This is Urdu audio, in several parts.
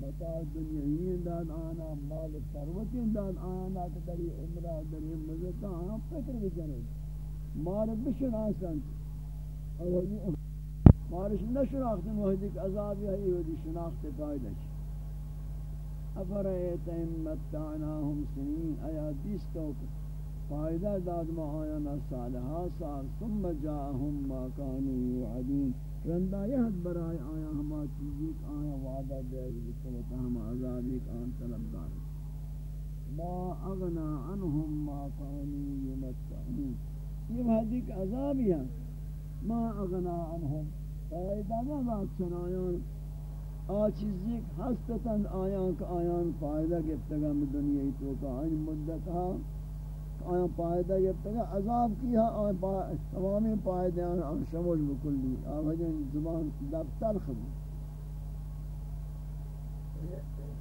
بتا دنیاوی داد آنا، مال ثروتی داد آنا کہ دری عمرہ دری مزتا آنا فکر بجنے مال بشناسن مالش نشناخت موحدی کہ عذابی ہے یہ دی شناخت قائدہ چی افرائیت امتعناہم سنین، آیا دیستو فائدہ داد ما آیانا صالحا سال، ثم جاہم ما کانو یعدین رندہ یہد برائے آیا ہما چیزی کہ آیا وعدہ دے بکلتا ہما عذابی کان طلب دار۔ ما اغنا عنہم ما کانو یمتعنون یہ وحدی کہ عذابی ہیں ما اغنا عنہم۔ فائدہ نہ بات چنایان آ چیزی ہستتاً آیان کا آیان فائدہ گفتگا میں دنیا تو کا آئین مدت ہاں۔ آیا پائدہ یہ تگا عذاب کیا آیا تمامی پائدہ آن شمول بکلی۔ آیا زبان دفتر خبر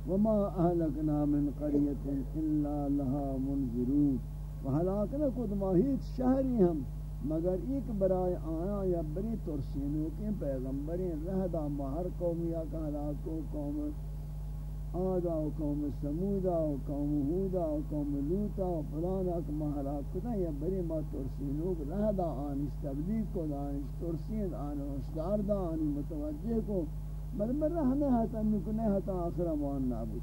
وما اهلكنا من قرية الا لها منذرون۔ وهلاكنا قد ما هیچ شہری ہم۔ مگر ایک برائے آیا یا بری ترسینوں کے پیغمبرین رہدا مہر قومیا کا ہلاکو قوم آدا و قوم سمودا و قوم هودا و قوم لوتا و فلانا که ما کتا یا بری ما ترسینوک رہ دا، آنی تبلیغ کو دا، آنی ترسین آنی اشدار دا، آنی متوجہ کو۔ بل بل رہنے ہتا نکنے ہتا آخر موان نابود۔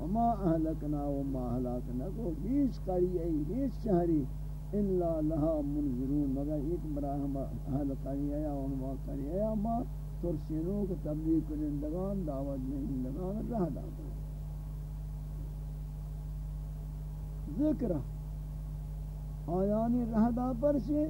وما اہلکنا وما اہلکنا کو ہیچ قریعی ہیچ شہری الا لها منذرون۔ مگر ایک براہ اہل قریعی و ہما قریعی ما ترسینوں کو تبلیغ کنندگان، دعوت دہندگان رہ دا ذکر آیانی رہ دا پر سے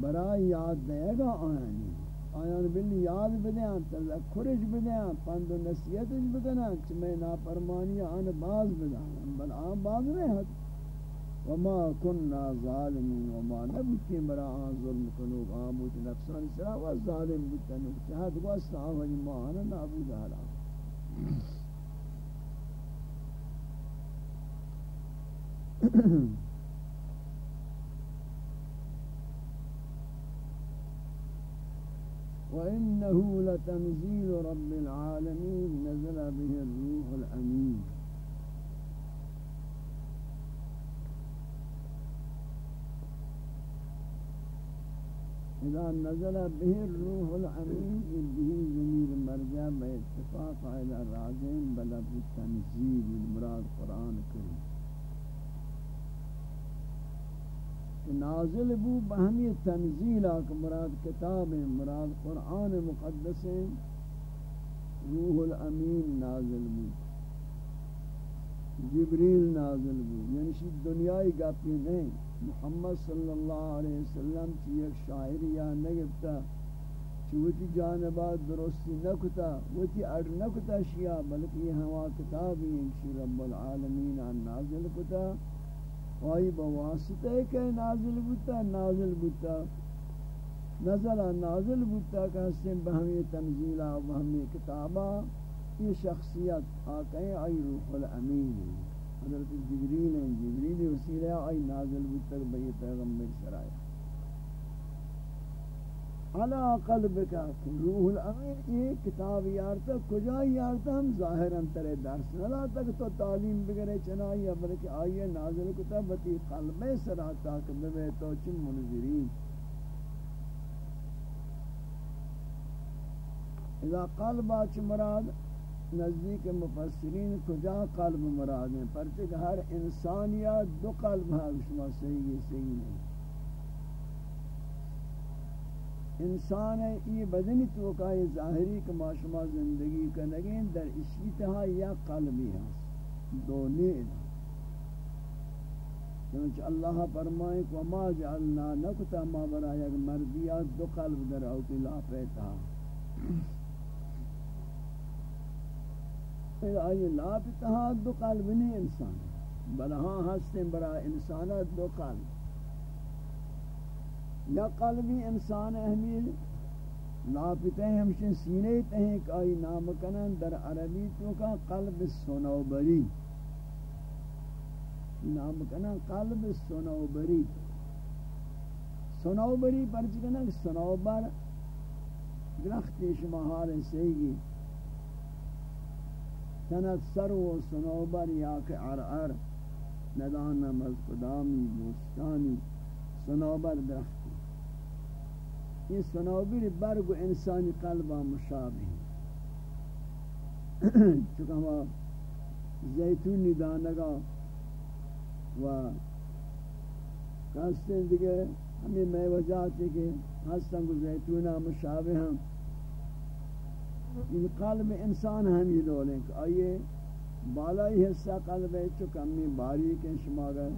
برای یاد دے گا آیانی۔ آیان بلی یاد بدیاں تذکرش بدیاں پند و نصیحتش بدیاں چمیں ناپرمانی آن باز بدیاں بل آن باز نہیں ہے وما كنا ظالمين وما نبتي مرا ظلم کنو غاموت نفسان سرا و ظالم بتنو چهد واسطا آوانی ما آنا وإنه لتنزيل رب العالمين نزل به الروح الأمين. اذا نزل به الروح الامین به ضمیر مرجع به اتفاق الى راجعین بلب تنزیل مراد قرآن کریم. نازل بو بہمی تنزیل کہ مراد کتاب مراد قرآن مقدس روح الامین نازل بو. جبریل نازل بو. یعنی شید دنیای گپی نہیں محمد صلی اللہ علیہ وسلم کی ایک شاعری یا نگفتا چوتی جانبات درستی نکتا، وتی اڑ نکتا شیعہ، بلکہ یہ ہوا کتابی انشی رب العالمین آن نازل کتا۔ وائی بواسطہ کہ نازل بوتا نازل بوتا۔ نزل نازل بوتا کہ ہستیں بہمی تنزیلہ و بہمی کتابہ یہ شخصیت آکے آئی روح الامین حضرت جبریل ہیں۔ جبریل وسیلہ آئی نازل بود تک بئی پیغمبر سرایا علا قلبک روح الامین، یہ کتاب یارتا کجا یارتا ہم ظاہر انتر درس نلا تک تو تعلیم بگرے چنائی بلکہ آئیے نازل کتا بتی قلب سراتا کہ بے تو چن منظرین۔ اذا قلب آچ مراد نزدیک مفسرین کجا قلب مراد ہیں؟ پرچہ کہ ہر انسانیات دو قلب ہے شما صحیح ہے، صحیح نہیں۔ انسان ہے، یہ بدنی توقع ظاہری کہ ما شما زندگی کا نگین در اسی تہا یا قلبی ہے دو نیل چنانچہ اللہ فرمائے کہ ما جعلنا نکتا، ما برای اگر مردیات دو قلب در اوتی لا پیتا۔ پھر آئی لا اتحاد دو قلب نہیں انسان بلہاں ہستیں برا انسانت دو قلب۔ یا قلبی انسان اہمیل لاپتے ہیں ہمشن سینے تہیں کہ آئی نام کنن در عربی تو کا قلب سنوبری۔ نام کنن قلب سنوبری۔ سنوبری پر چکنن سنوبر۔ درخت شما حال سیگی تنت سر و سنوبر یا کہ عرعر ندانم از قدامی بوستانی سنوبر درختی. یہ سنوبر برگ و انسانی قلبہ مشابہ چکہ ہوا زیتونی دانگا و کہتے ہیں دیکھے ہمیں میں وجات ہے کہ ہستن کو زیتونہ مشابہ ہیں ان قلب انسان ہم یہ دولیں کہ آئیے، بالائی حصہ قلب ہے، چو کمی باریک ہیں شما گئے۔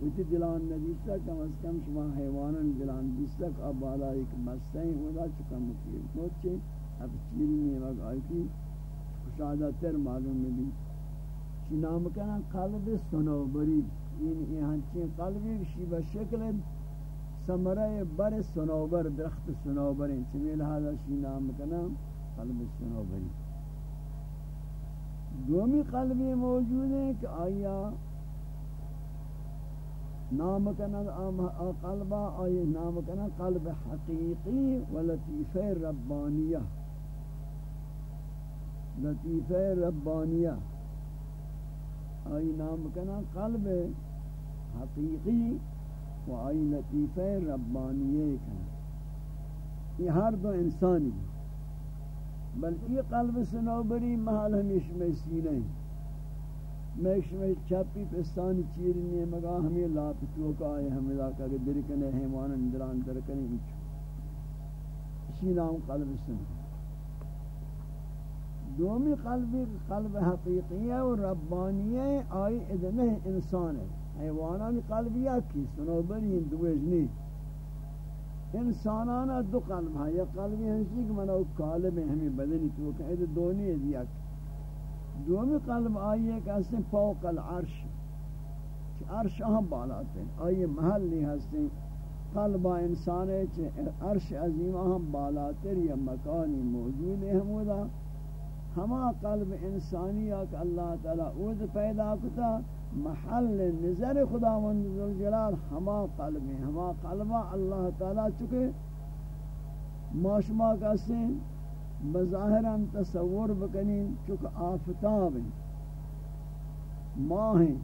ویتی دلان ندیستا کم از کم شما حیوانان دلان دیستا کہ اب بالائی کہ مستہیں ہودا چو کم مکیر موچے اب چیری میں وقت آئی کی خوشادہ تر معلوم میں بھی چی نام کنا قلب سنوبری این یعنی یہاں قلبی شیبہ شکل سمرہ بر سنوبر درخت سنوبر ہیں۔ چمی لہذا شی نام کنا قلب سنوبری دومی قلبی موجود ہے کہ آیا نام کنا قلبا، آیا نام کنا قلب حقیقی و لطیف ربانیہ۔ لطیف ربانیہ۔ آئی نام کنا قلب حقیقی و آئی لطیف ربانیہ کنا یہ ہر دو انسانی بلکہ یہ قلب سنوبری محل ہمیش میں سینے۔ ہیں میش میں چپی پستانی چیرنی مگا ہمیں لاپتو کا آئے ہمیں لاکا کہ درکنے حیوان اندران درکنے اچھو اسی نام قلب سنو دومی قلبی قلب حقیقی ہے اور ربانی ہے، آئی ادنے انسان ہے۔ حیوانان قلبیات کی سنوبری دویج نہیں۔ انسانانا دو قلب ہے یا قلبی ہنسی کہ منو قالب ہے ہمیں بدنی تو کہ ایدو دونی ہے دیا دومی قلب آئیے کہ اس نے فوق العرش عرش ہم بالاتے ہیں آئیے محلی ہستے قلب انسان ہے کہ عرش عظیم ہم بالاتے یا مکانی موجود ہے ہمودا. ہما قلب انسانی ہے کہ اللہ تعالی اوز پیدا کتا محل نظر خداوند ذوالجلال ہما قلب ہیں۔ ہما قلبہ اللہ تعالی چکے ماشما کا سین بظاہراً تصور بکنین چک آفتاب ہیں۔ ماہ ہیں۔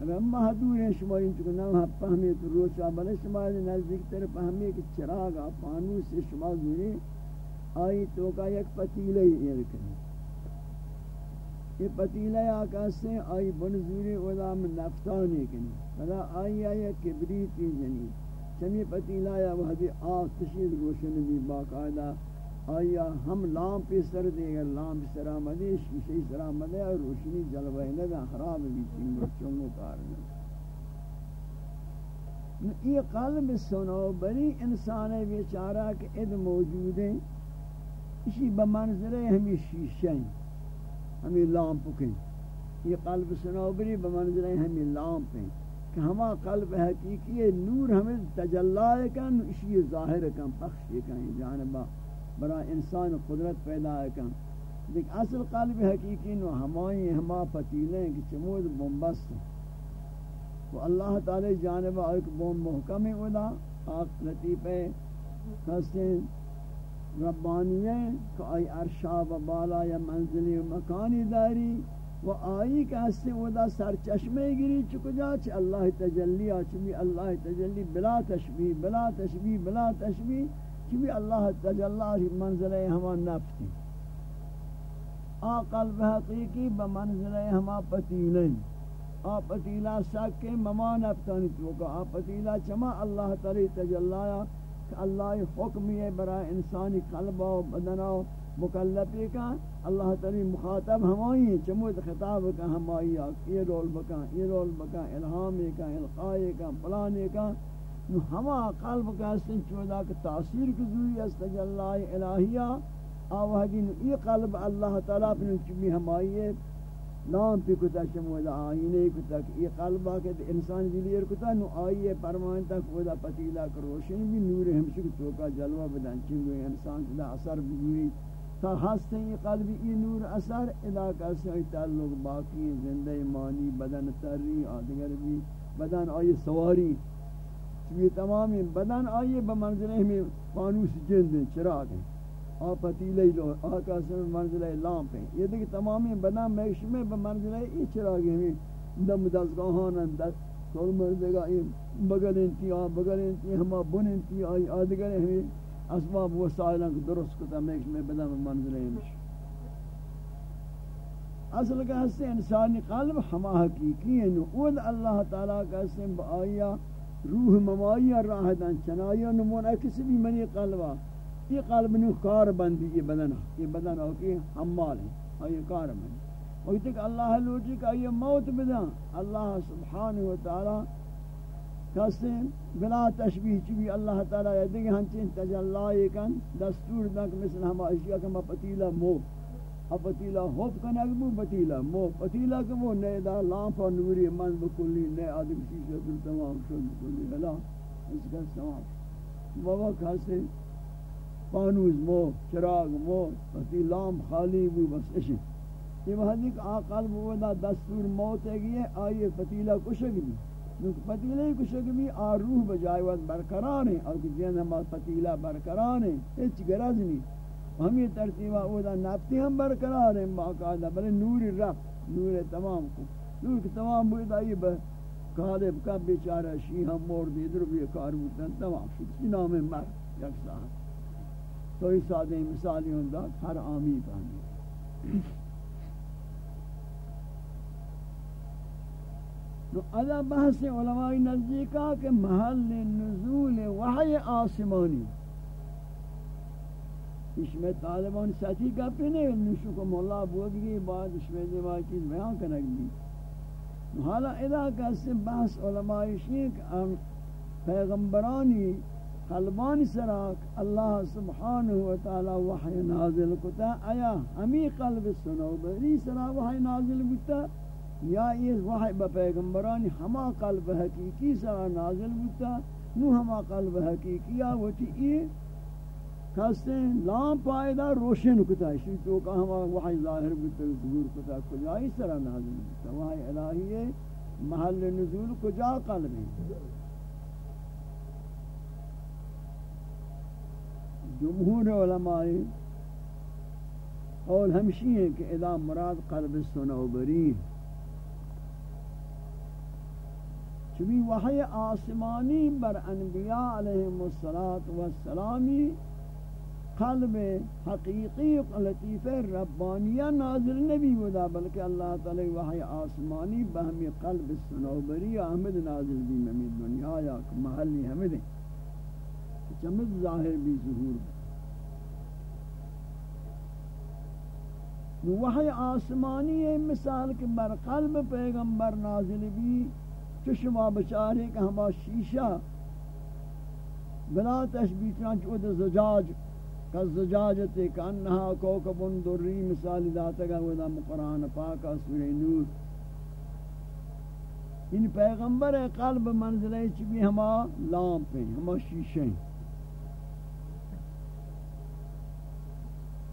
اگر محدود ہیں شما ان چکے نام پہمی تو روچا بلے شما نزدیک تر پہمی کہ چراغا پانوس سے شما زوری آئی تو کا یک پتیلے یہ کریں یہ پتیلہ آکا سے آئی بنزوری اولا نفتانی کنی فلا آئی آئی کبریتی جنی۔ چمی پتیلہ یا وحدی آگ تشید روشن بھی باقاعدہ۔ آئی ہم لام پی سر دے گا لام پی سر آمدے شیشی سر آمدے، اور روشنی جلوہ لگا خراب بھی تین چنگو چنگو کارنا یہ قلب سنو، بری انسان بیچارہ کہ اد موجود ہیں۔ اسی بمنظر ہمیں شیشہ ہیں۔ ہمیں لامپ کہیں یہ قلب سنوبری بمنظر ہمیں لامپ ہیں۔ کہ ہما قلب حقیقی ہے نور ہمیں تجلائے کن، اسی ظاہر کن، پخش کن جانبا برا انسان قدرت پیدا ہے کن۔ دیکھ اصل قلب حقیقی نو ہمائی، ہما پتیلیں کہ چمود بمبست ہیں۔ تو اللہ تعالی جانبا ایک بوم محکم ادا آق لطیف ہے کہتے ہیں۔ ربانیہ کہ آئی عرشا و بالا یا منزلی و مکانی داری و آئی کہ ہستے ودا سر چشمے گری چکو جا چھ اللہ تجلی آچمی اللہ تجلی بلا تشبیح بلا تشبیح بلا تشبیح چمی اللہ تجلی منزل ہما نفتی آ قلب حقیقی بمنزل ہما پتیلیں آ پتیلا سکے مما نفتانی توکا آ پتیلا چما اللہ تعالی تجلی کہ اللہ حکم یہ برا انسانی قلب و بدن و مکلفی کا۔ اللہ تعالی مخاطب ہمائی چمود خطاب کا، ہمائی یہ رول بکا، یہ رول بکا الہامی کا، القائی کا پلانے کا۔ ہما قلب کا سن چودا کہ تاثیر کی ذوری استجلہ الہیہ۔ آوہدی یہ قلب اللہ تعالی اپنے چمی ہمائی ہے۔ نام پی کتا شمودا آئینے کتا یہ قلبہ کہ انسان دلیر کتا نو آئیے پرمان تک ودا پتیلا کروشن بھی نور ہمشک توکا جلوہ بدن چنگو انسان کتا اثر بھی تا ہستے یہ قلبی یہ نور اثر علاقہ سے تعلق باقی زندہ مانی، بدن تری، آدگر بھی، بدن آئی سواری۔ چوی تمامی بدن آئیے بمنزلے میں پانوس جند چراغ ہیں۔ آ پتیلے لو آقا سے منزلہ لامپ ہیں۔ یہ دیکھ تمامی بنا میش میں بمنزلہ ای چراغی ہمیں دم دزگاہان اندر کل مرزگا یہ بگل انتی آ بگل انتی ہما بن انتی آئی آدگر ہمیں اسباب وسائلہ درست کتا میش میں بنا منزلہ ہمیں اصل کا حصہ انسانی قلب ہما حقیقی ہے نقود اللہ تعالیٰ کا حصہ با آیا روح ممائی راہ دن چنائی نمون کسی بھی منی قلبا یہ قلب نو کار بندی یہ بدن یہ بدن ہو کہ حمال ہے یہ کار بندی۔ وقت کہ اللہ لوٹی کہ یہ موت بدن۔ اللہ سبحانہ وتعالی کسی بلا تشبیح چوی اللہ تعالی یہ دیکھ ہنچین تجلائی کن دستور دنک مثل ہما اشیاء کما پتیلہ موت پتیلا ہوپ کنگ بو پتیلا مو۔ پتیلا کہ وہ نئے دا لامپا نوری من بکلی، نئے آدم شیشہ دل تمام شد بکلی۔ حلا اس کا سواب بابا کھاسے پانوز مو، چراغ مو پتی لام خالی بو بس اشی یہ وحدی کہ آقال بو دا دستور موت ہے گئے آئیے پتیلا کشک بھی نوک پتیلے کشک بھی آ روح بجائے وقت برقرار ہیں، اور کہ جن ہمارا پتیلا برقرار ہیں، ہیچ گرز نہیں۔ ہمیں ترتیبہ اودا نفتی ہم برقرار ہیں، باقاعدہ بلے نور رب نور تمام کو۔ نور کی تمام بود آئی با قالب کا بیچارہ شیح ہم مورد ادھر بھی کار بودن، تمام شد۔ اسی نام مر یک ساتھ تو اس ساتھ مثالی ہوں دا ہر آمی پہنے تو ادا بحث علماء نزدیکا کہ محل نزول وحی آسمانی اس میں طالبان سچی کا پینے نشو کو مولا بودگی بعد اس میں دیوائی چیز بیان کنک بھی حالا ادا کا سے بحث علماء شیخ پیغمبرانی قلبانی سراک اللہ سبحانہ وتعالی وحی نازل کتا، آیا ہمی قلب سنو بری سرا وحی نازل کتا؟ یا یہ وحی با پیغمبرانی ہما قلب حقیقی سرا نازل کتا؟ نو ہما قلب حقیقی آوٹی یہ کہتے ہیں لام پائدہ روشن کتا ہے تو کہ ہم وحی ظاہر بتا ظہور کتا کجا اس طرح نازل بتا وحی الہی محل نزول کجا قلب ہے؟ جمہور علماء اور ہمشی ہیں کہ ادا مراد قلب سنوبری چمی وحی آسمانی بر انبیاء علیہ السلامی قلب حقیقی لطیف ربانیہ نازل نبی ودا بلکہ اللہ تعالی وحی آسمانی بہمی قلب سنوبری احمد نازل بھی ممی دنیا یا محلی حمد چمد ظاہر بھی ظہور وحی آسمانی ہے مثال کہ بر قلب پیغمبر نازل بھی چشمہ بچارے کہ ہما شیشہ بلا تشبیح چنانچہ ادھر زجاج کا زجاجت کالزجاجت کانہا کوکب دری مثال داتا گا ودا قرآن پاک سورہ نور۔ ان پیغمبر قلب منزلے چبی ہما لامپ ہیں ہما شیشے ہیں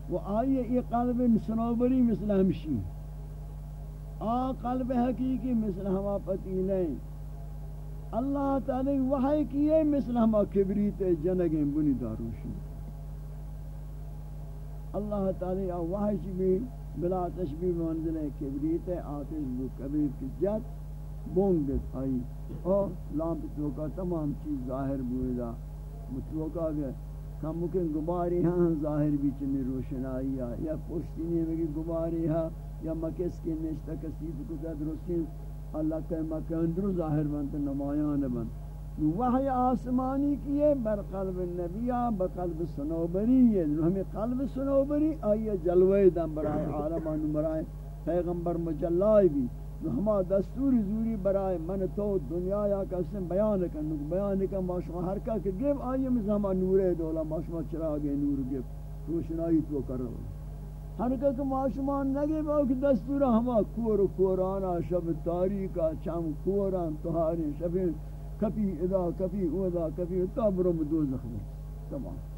وہ آئیے یہ قلب سنوبری مثل ہمشی۔ آ قلب حقیقی مثل ہما پتیلیں اللہ تعالی وحی کیے مثل ہما کبریت جنگیں بنی داروشی۔ اللہ تعالی واحد بھی بلا تشبیہ منزل کبریت آتش بو کبیر کی جت بونگ دیت آئی۔ اور لامپ تو تمام چیز ظاہر بوئے متوقع گئے۔ کم ممکن گباری ہاں ظاہر بھی چنی روشنائی یا پشتی نہیں ہوگی گباری ہاں یا مکس کی نشتہ کسی کو درستی اللہ کہ مکان درو ظاہر بنت نمایان بنت وحی آسمانی کیے بر قلب النبیہ بقلب سنوبری ہمیں قلب سنوبری آئیے جلوے دم برائے عالمان برائے پیغمبر مجلائی بھی ہما دستوری زوری برائے من تو دنیا یا کسیم بیان کن بیان کن ماشما ہر کا کہ گیب آئیے میں ہما نور دولا ماشما چراغ نور گیب، روشنائی تو کر رہا ہر کا کہ ماشما نگیب آو کہ دستورا ہما کور کورانا شب تاریکا چم کوران تہاری شبین کبھی ادا کبھی ادا کبھی تابرو بدوزخ میں تمام۔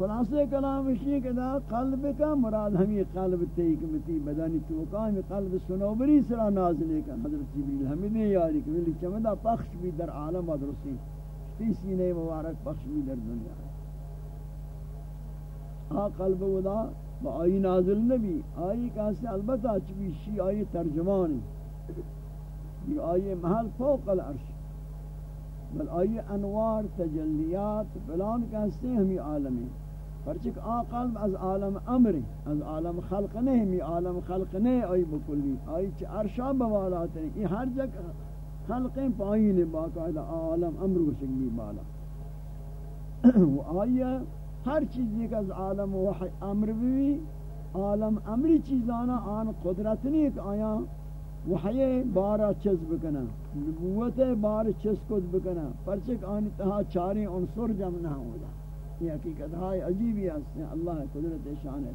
خلاصے کلام اشی کہ دا قلب کا مراد ہمی قلب تیک متی بدانی توقع قلب سنوبری سرا نازلے کا حضرت جبریل ہمیں نے یاری کہ ولی چمدہ پخش بھی در عالم درستی تی سینے مبارک پخش بھی در دنیا آ قلب ودا با آئی نازل نبی، آئی کہاستے البتہ چبی شی آئی ترجمانی، یہ آئی محل فوق العرش، بل آئی انوار تجلیات، بلان کہاستے ہیں ہمی عالمی۔ پرچک آ قلب از عالم امر از عالم خلق نہیں ہمی عالم خلق نہیں آئی بکلی آئی چھ عرشا بوالات ہیں یہ ہر جگ خلقیں پائین باقاعدہ عالم امر و شکلی بالا. و آئی ہر چیزی کا از عالم وحی امر بھی عالم امری چیزانا، آن قدرت نہیں کہ آیا وحی بارا چیز بکنا نبوت بار چیز کد بکنا پرچک آنی تہا چاری عنصر جمع نہ ہو جا یہ حقیقت ہے؟ عجیبی ہے اللہ قدرت شان ہے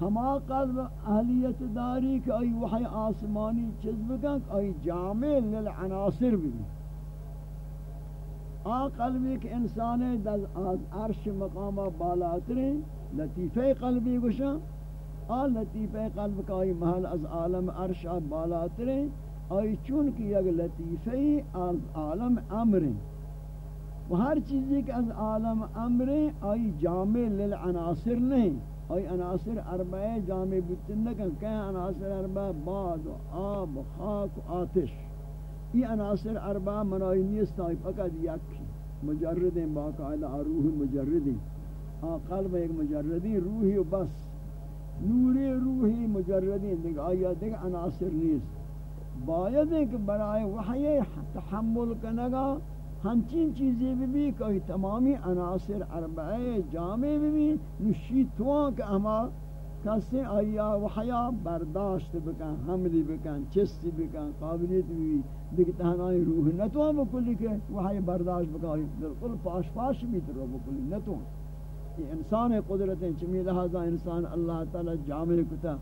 ہما قلب اہلیت داری کہ آئی وحی آسمانی چیز بکن آئی جامع للعناصر بھی آ قلبی کہ انسان دز از عرش مقامہ بالاتریں لطیفہ قلبی گوشا آ لطیفہ قلب کا آئی محل از عالم عرش بالاتریں آئی چونکہ یک لطیفہ از عالم امریں و ہر چیزی کہ از عالم امریں آئی جامع للعناصر نہیں۔ آئی عناصر اربعہ جامع بتن نکن کہ عناصر اربعہ باد و آب و خاک و آتش۔ یہ عناصر اربع منائی نیست، آئی فقط یک مجرد ہیں، باقاعدہ روح مجرد ہیں قلب ایک مجردی، روحی و بس۔ نوری روحی مجردی دیکھ آیا دیکھ عناصر نیست۔ باید ہے کہ برائے وحی تحمل کنگا ہنچین چیزیں بھی بھی کہ تمامی عناصر اربعہ جامع بھی بھی نشی کہ ہما کسی آیا وحیا برداشت بکن، حملی بکن، چستی بکن، قابلیت بھی دیکھ تہنائی روح نتوان بکلی کہ وحی برداشت بکن. بالکل پاش پاش بھی ترو بکلی؟ نتوان. یہ انسان قدرت ہے چمی لہذا انسان اللہ تعالی جامع کتا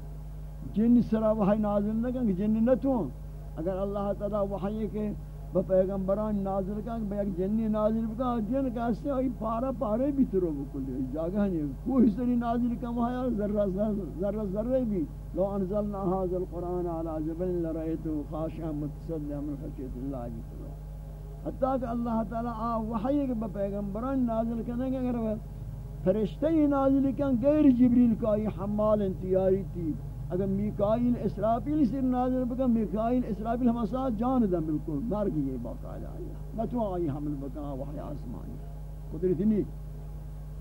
جن سرا وحی نازل نکن کہ جن نتوان. اگر اللہ تعالی وحی کے با پیغمبران نازل کا کہ ایک جنی نازل کا جن کا سے ای پارا پارے بھی ترو بکل جگہ نہیں کوئی سری نازل کا وہاں ذرہ ذرہ ذرہ بھی لو انزلنا هذا القران على جبل لرأيته خاشعا متصدعا من خشيه الله حتى کہ اللہ تعالی آ وحی کے پیغمبران نازل کرنے کے اگر فرشتے نازل کن، غیر جبریل کا یہ حمال انتیاری تھی اگر میکائیل اسرافیل سر نازل بکا میکائیل اسرافیل ہم ساتھ جان دا بالکل۔ مر گئی باقاعدہ آیا نہ تو آئی حمل بکا وحی آسمانی۔ قدرت نہیں۔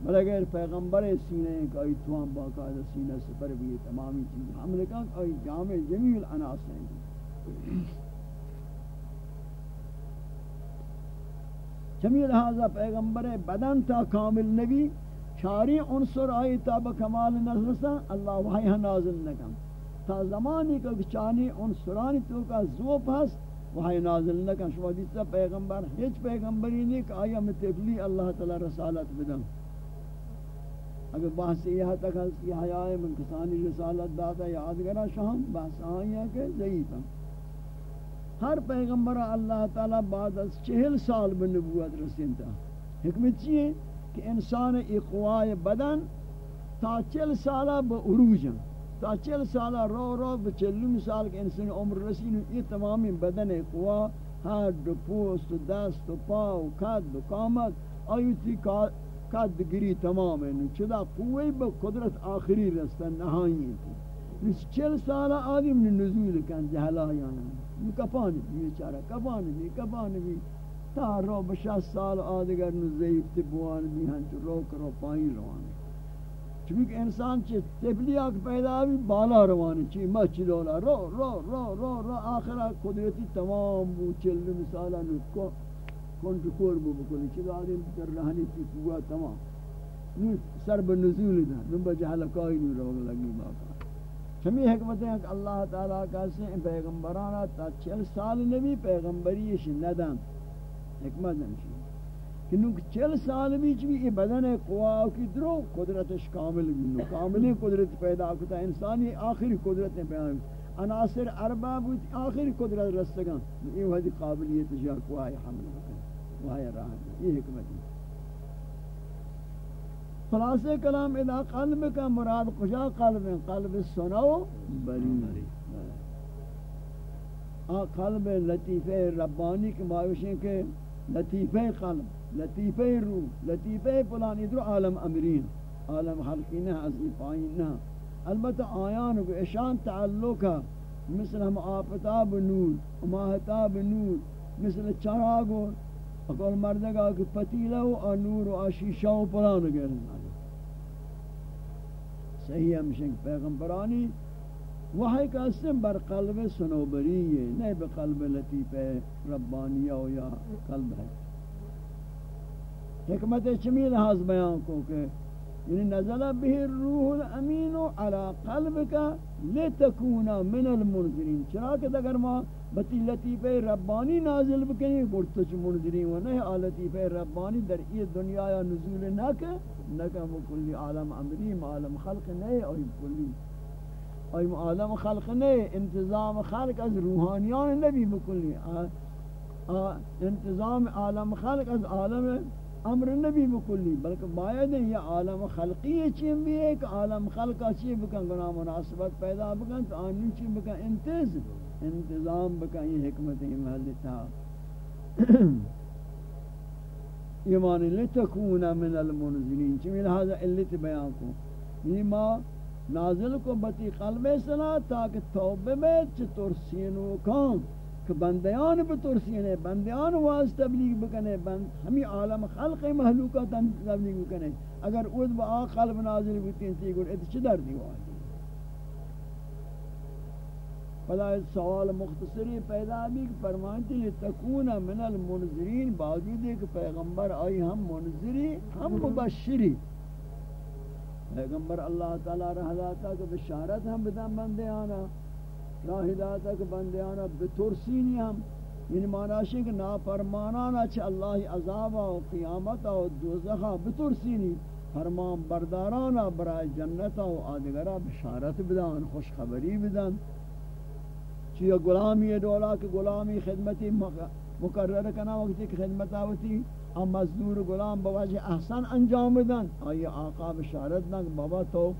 بل اگر پیغمبر سینے کا آئی توان باقاعدہ سینہ سپر بھی تمامی چیز ہم حمل کا آئی جامع جمیل عناصر ہیں۔ جمیل حاضر پیغمبر بدن تا کامل نبی چاری عنصر آئی تا بکمال نظرسا اللہ وحی نازل نکم تا زمانی کہ چانی عنصرانی تو کا زوب ہست وحی نازل نہ نکم شما دیتا پیغمبر ہیچ پیغمبری نہیں کہ آیا متفلی اللہ تعالی رسالت بدن اگر بحث یہ تک ہست یہ حیاء من کسانی رسالت داتا یاد یادگرہ شام بحث آئی ہے کہ ضعیف ہر پیغمبر اللہ تعالی بعد از چہل سال بنبوت رسین تا حکمت چیئے کہ انسان اقوائے بدن تا چل سالہ با عروجن تا چل سالہ رو رو بچلوم سال کے انسان عمر رسین یہ تمامی بدن اقوا ہڈ پوست دست پاو کد کامت آیوتی کد گری تمام ہے چدا قوی با قدرت آخری رستن نہائی تھی چل سالہ آدم نے نزول کن جہلا یعنی کپانی بھی چارہ کپانی بھی کپانی بھی تا رو بشست سال آدگر نو ضعیف تبوان بھی ہن رو کرو پائیں روانی چونکہ انسان چی تبلی آگ پیدا بھی بالا روانی چی مچ دولا رو رو رو رو رو آخرہ قدرتی تمام بو چل مثالا نو کنٹ کور بو بکنی چی آدم در رہنی تی قوہ تمام نو سر بنزول دا نو بجہل کائی نو رو لگی باقا ہمیں حکمت ہے کہ اللہ تعالیٰ کا سے پیغمبرانا تا چل سال نبی پیغمبریش ندن حکمت ہمشی کہ نوک چل سال بیچ بھی، یہ بدن قوا کی درو قدرتش کامل بھی۔ نو کاملی قدرت پیدا کتا، انسانی آخری قدرت نے پیدا کتا۔ عناصر اربع بود، آخری قدرت رستگان یہ وحدی قابلیت جا قوائی حمل کتا وہائی راہ یہ حکمت ہے۔ خلاصے کلام ادا قلب کا، مراد کجا قلب ہے؟ قلب سنو بری۔ آ قلب لطیف ربانی کے معاوشیں کہ لطیفہ قلب۔ لطیفہ روح لطیفہ فلان ادھر عالم امرین عالم خلقی نہ ازی پائین نہ البتہ آیان کو اشان تعلق مثل ہم آفتاب نور ماہتاب نور، مثل چراغ اقول مردگا کہ پتیلہ و نور و آشیشہ و پران گرن صحیح ہمشنگ پیغمبرانی وحی کا اسم بر قلب سنوبری ہے نہیں بقلب لطیف ربانیہ یا قلب ہے حکمت چمی لحاظ بیان کو کہ یعنی نزل به الروح الامین على قلبك لتكون من المنذرین. چرا کہ اگر ما بتی لطیف ربانی نازل بکنی گرت چ منذرین و نہیں لطیف ربانی در یہ دنیا یا نزول نہ کہ نہ کہ کلی عالم امری عالم خلق نہیں اور کلی ای عالم خلق نہیں انتظام خلق از روحانیان نبی بکلی. انتظام عالم خلق از عالم امر نبی بکلی، بلکہ باید ہے یہ عالم خلقی چیم بھی ہے کہ عالم خلقہ چیم بکن، گناہ مناسبت پیدا بکن، تو آنی چیم بکن، انتظ، انتظام بکن، یہ حکمت ہی محل تھا۔ یہ لتکون من المنزلین چمی لہذا علت بیان کو۔ یہ ما نازل کو بتی قلب سنا تاکہ توبہ میں چطور سینو کام۔ کہ بندیان بترسینے بندیان واز تبلیغ بکنے، بند ہمی عالم خلق محلوقات تبلیغ بکنے۔ اگر اود با آ قلب نازل بکتین تی گوڑ ات چدر دیوانی فلا سوال مختصری پیدا بھی کہ فرمانتی ہے تکون من المنذرین، باوجود ہے کہ پیغمبر آئی ہم منذری، ہم مبشری۔ پیغمبر اللہ تعالی رہا تھا کہ بشارت ہم بدن بندے آنا راہ ہدایت کہ بندیانا بترسینی ہم۔ یعنی معنی ہے کہ نافرمانانا اچھا چھ اللہ عذاب و قیامت و دوزخ بترسینی فرمان بردارانا برای جنت و آدگرہ بشارت بدن، خوشخبری بدن۔ چی غلامی دولا کہ غلامی خدمتی مقرر کنا وقتی کہ خدمت آوتی۔ ہم مزدور غلام بواجہ احسن انجام بدن۔ آئی آقا بشارت دن بابا تو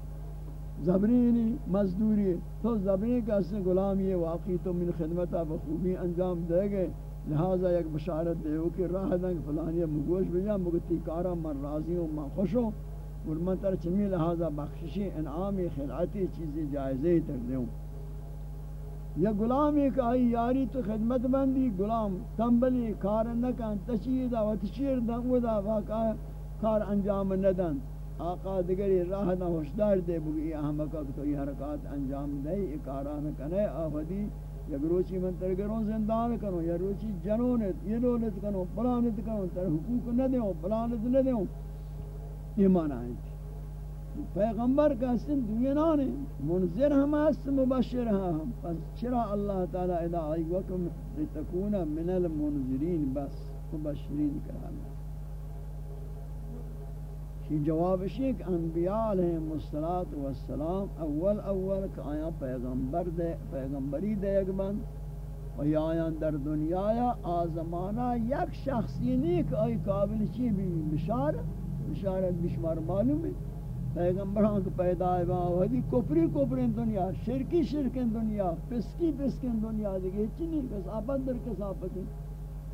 زبرینی مزدوری، تو زبرین کا اس غلامی ہے واقعی تو من خدمتہ بخوبی انجام دے گے لہذا ایک بشارت دے ہو کہ راہ دنگ فلانی مگوش بجا، مگتی کارا، من راضی ہوں، من خوش ہوں اور من تر چمی، لہذا بخششی انعامی خلعتی چیزی جائزے تک دے ہوں۔ یا غلامی کا آئی یاری تو خدمت بندی، غلام تنبلی کار نکن تشید و تشیر دن و دا واقع کار انجام ندن۔ آقا دیگری راہ نہ ہوشدار دے بگی احمقہ تو یہ حرکات انجام دے اکاران کنے آفدی، یک روچی من ترگروں زندان کنو یا روچی جنونت یہ دولت کنو پلانت کنو، تر حقوق نہ دیوں پلانت نہ دیوں یہ معنی ہے پیغمبر کا سن دوینان منذر ہم است مبشر ہم پس چرا اللہ تعالی ادا آئی وکم لتکون من المنذرین بس، مبشرین کرانا کی جواب شیک انبیاء علیہ الصلات والسلام اول اول کہ آیا پیغمبر دے، پیغمبری دے ایک بند و یا آیا در دنیا یا آزمانہ یک شخصی نہیں کہ آئی قابل چی بھی بشارت بشارت بشمار معلوم ہے۔ پیغمبران ہاں کو پیدا ہے وہاں وہی کپری کپری دنیا، شرکی شرکن دنیا، پسکی پسکن دنیا دیکھے چنی کس آباد در کس آپتی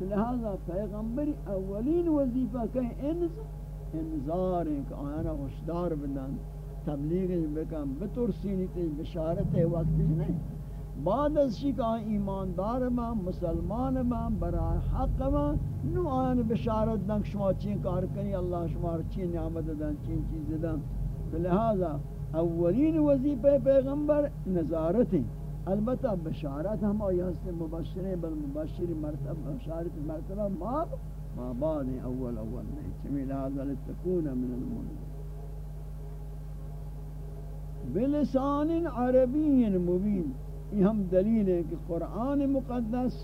لہذا پیغمبری اولین وظیفہ کہیں انسان انذار ہیں کہ آنا ہوشدار بدن تبلیغ بکن بترسینی تی بشارت ہے، وقت نہیں۔ بعد از شکا ایماندار ما، مسلمان ما برای حق ما، نو آن بشارت دن شما چین کار کنی، اللہ شما چین نعمت دن، چین چیز دن۔ لہذا اولین وظیفہ پیغمبر نظارت ہیں۔ البتہ بشارت ہم آئی ہستے مبشریں بل مبشر مرتبہ بشارت مرتبہ ما ما بعد اول اول نہیں چمی لہذا لتکون من المنذر. بلسان عربی مبین یہ ہم دلیل ہے کہ قرآن مقدس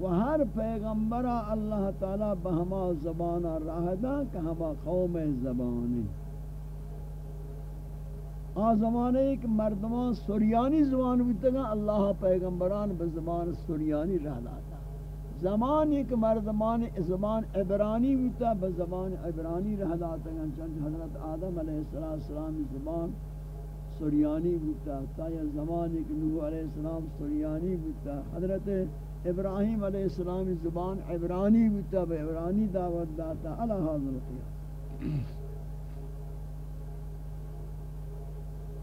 و ہر پیغمبر اللہ تعالی بہما زبان راہ دا کہ ہما قوم زبان آ زمانے ایک مردمان سریانی زبان بیتا گا اللہ پیغمبران بزبان سریانی رہ لاتا زمان ایک مردمان زبان عبرانی بیتا بزبان عبرانی رہ داتا گا، چند حضرت آدم علیہ السلام زبان سریانی بیتا، تا یا زمان ایک نوح علیہ السلام سریانی بیتا، حضرت ابراہیم علیہ السلام زبان عبرانی بیتا، با عبرانی دعوت داتا، علی حاضر قیام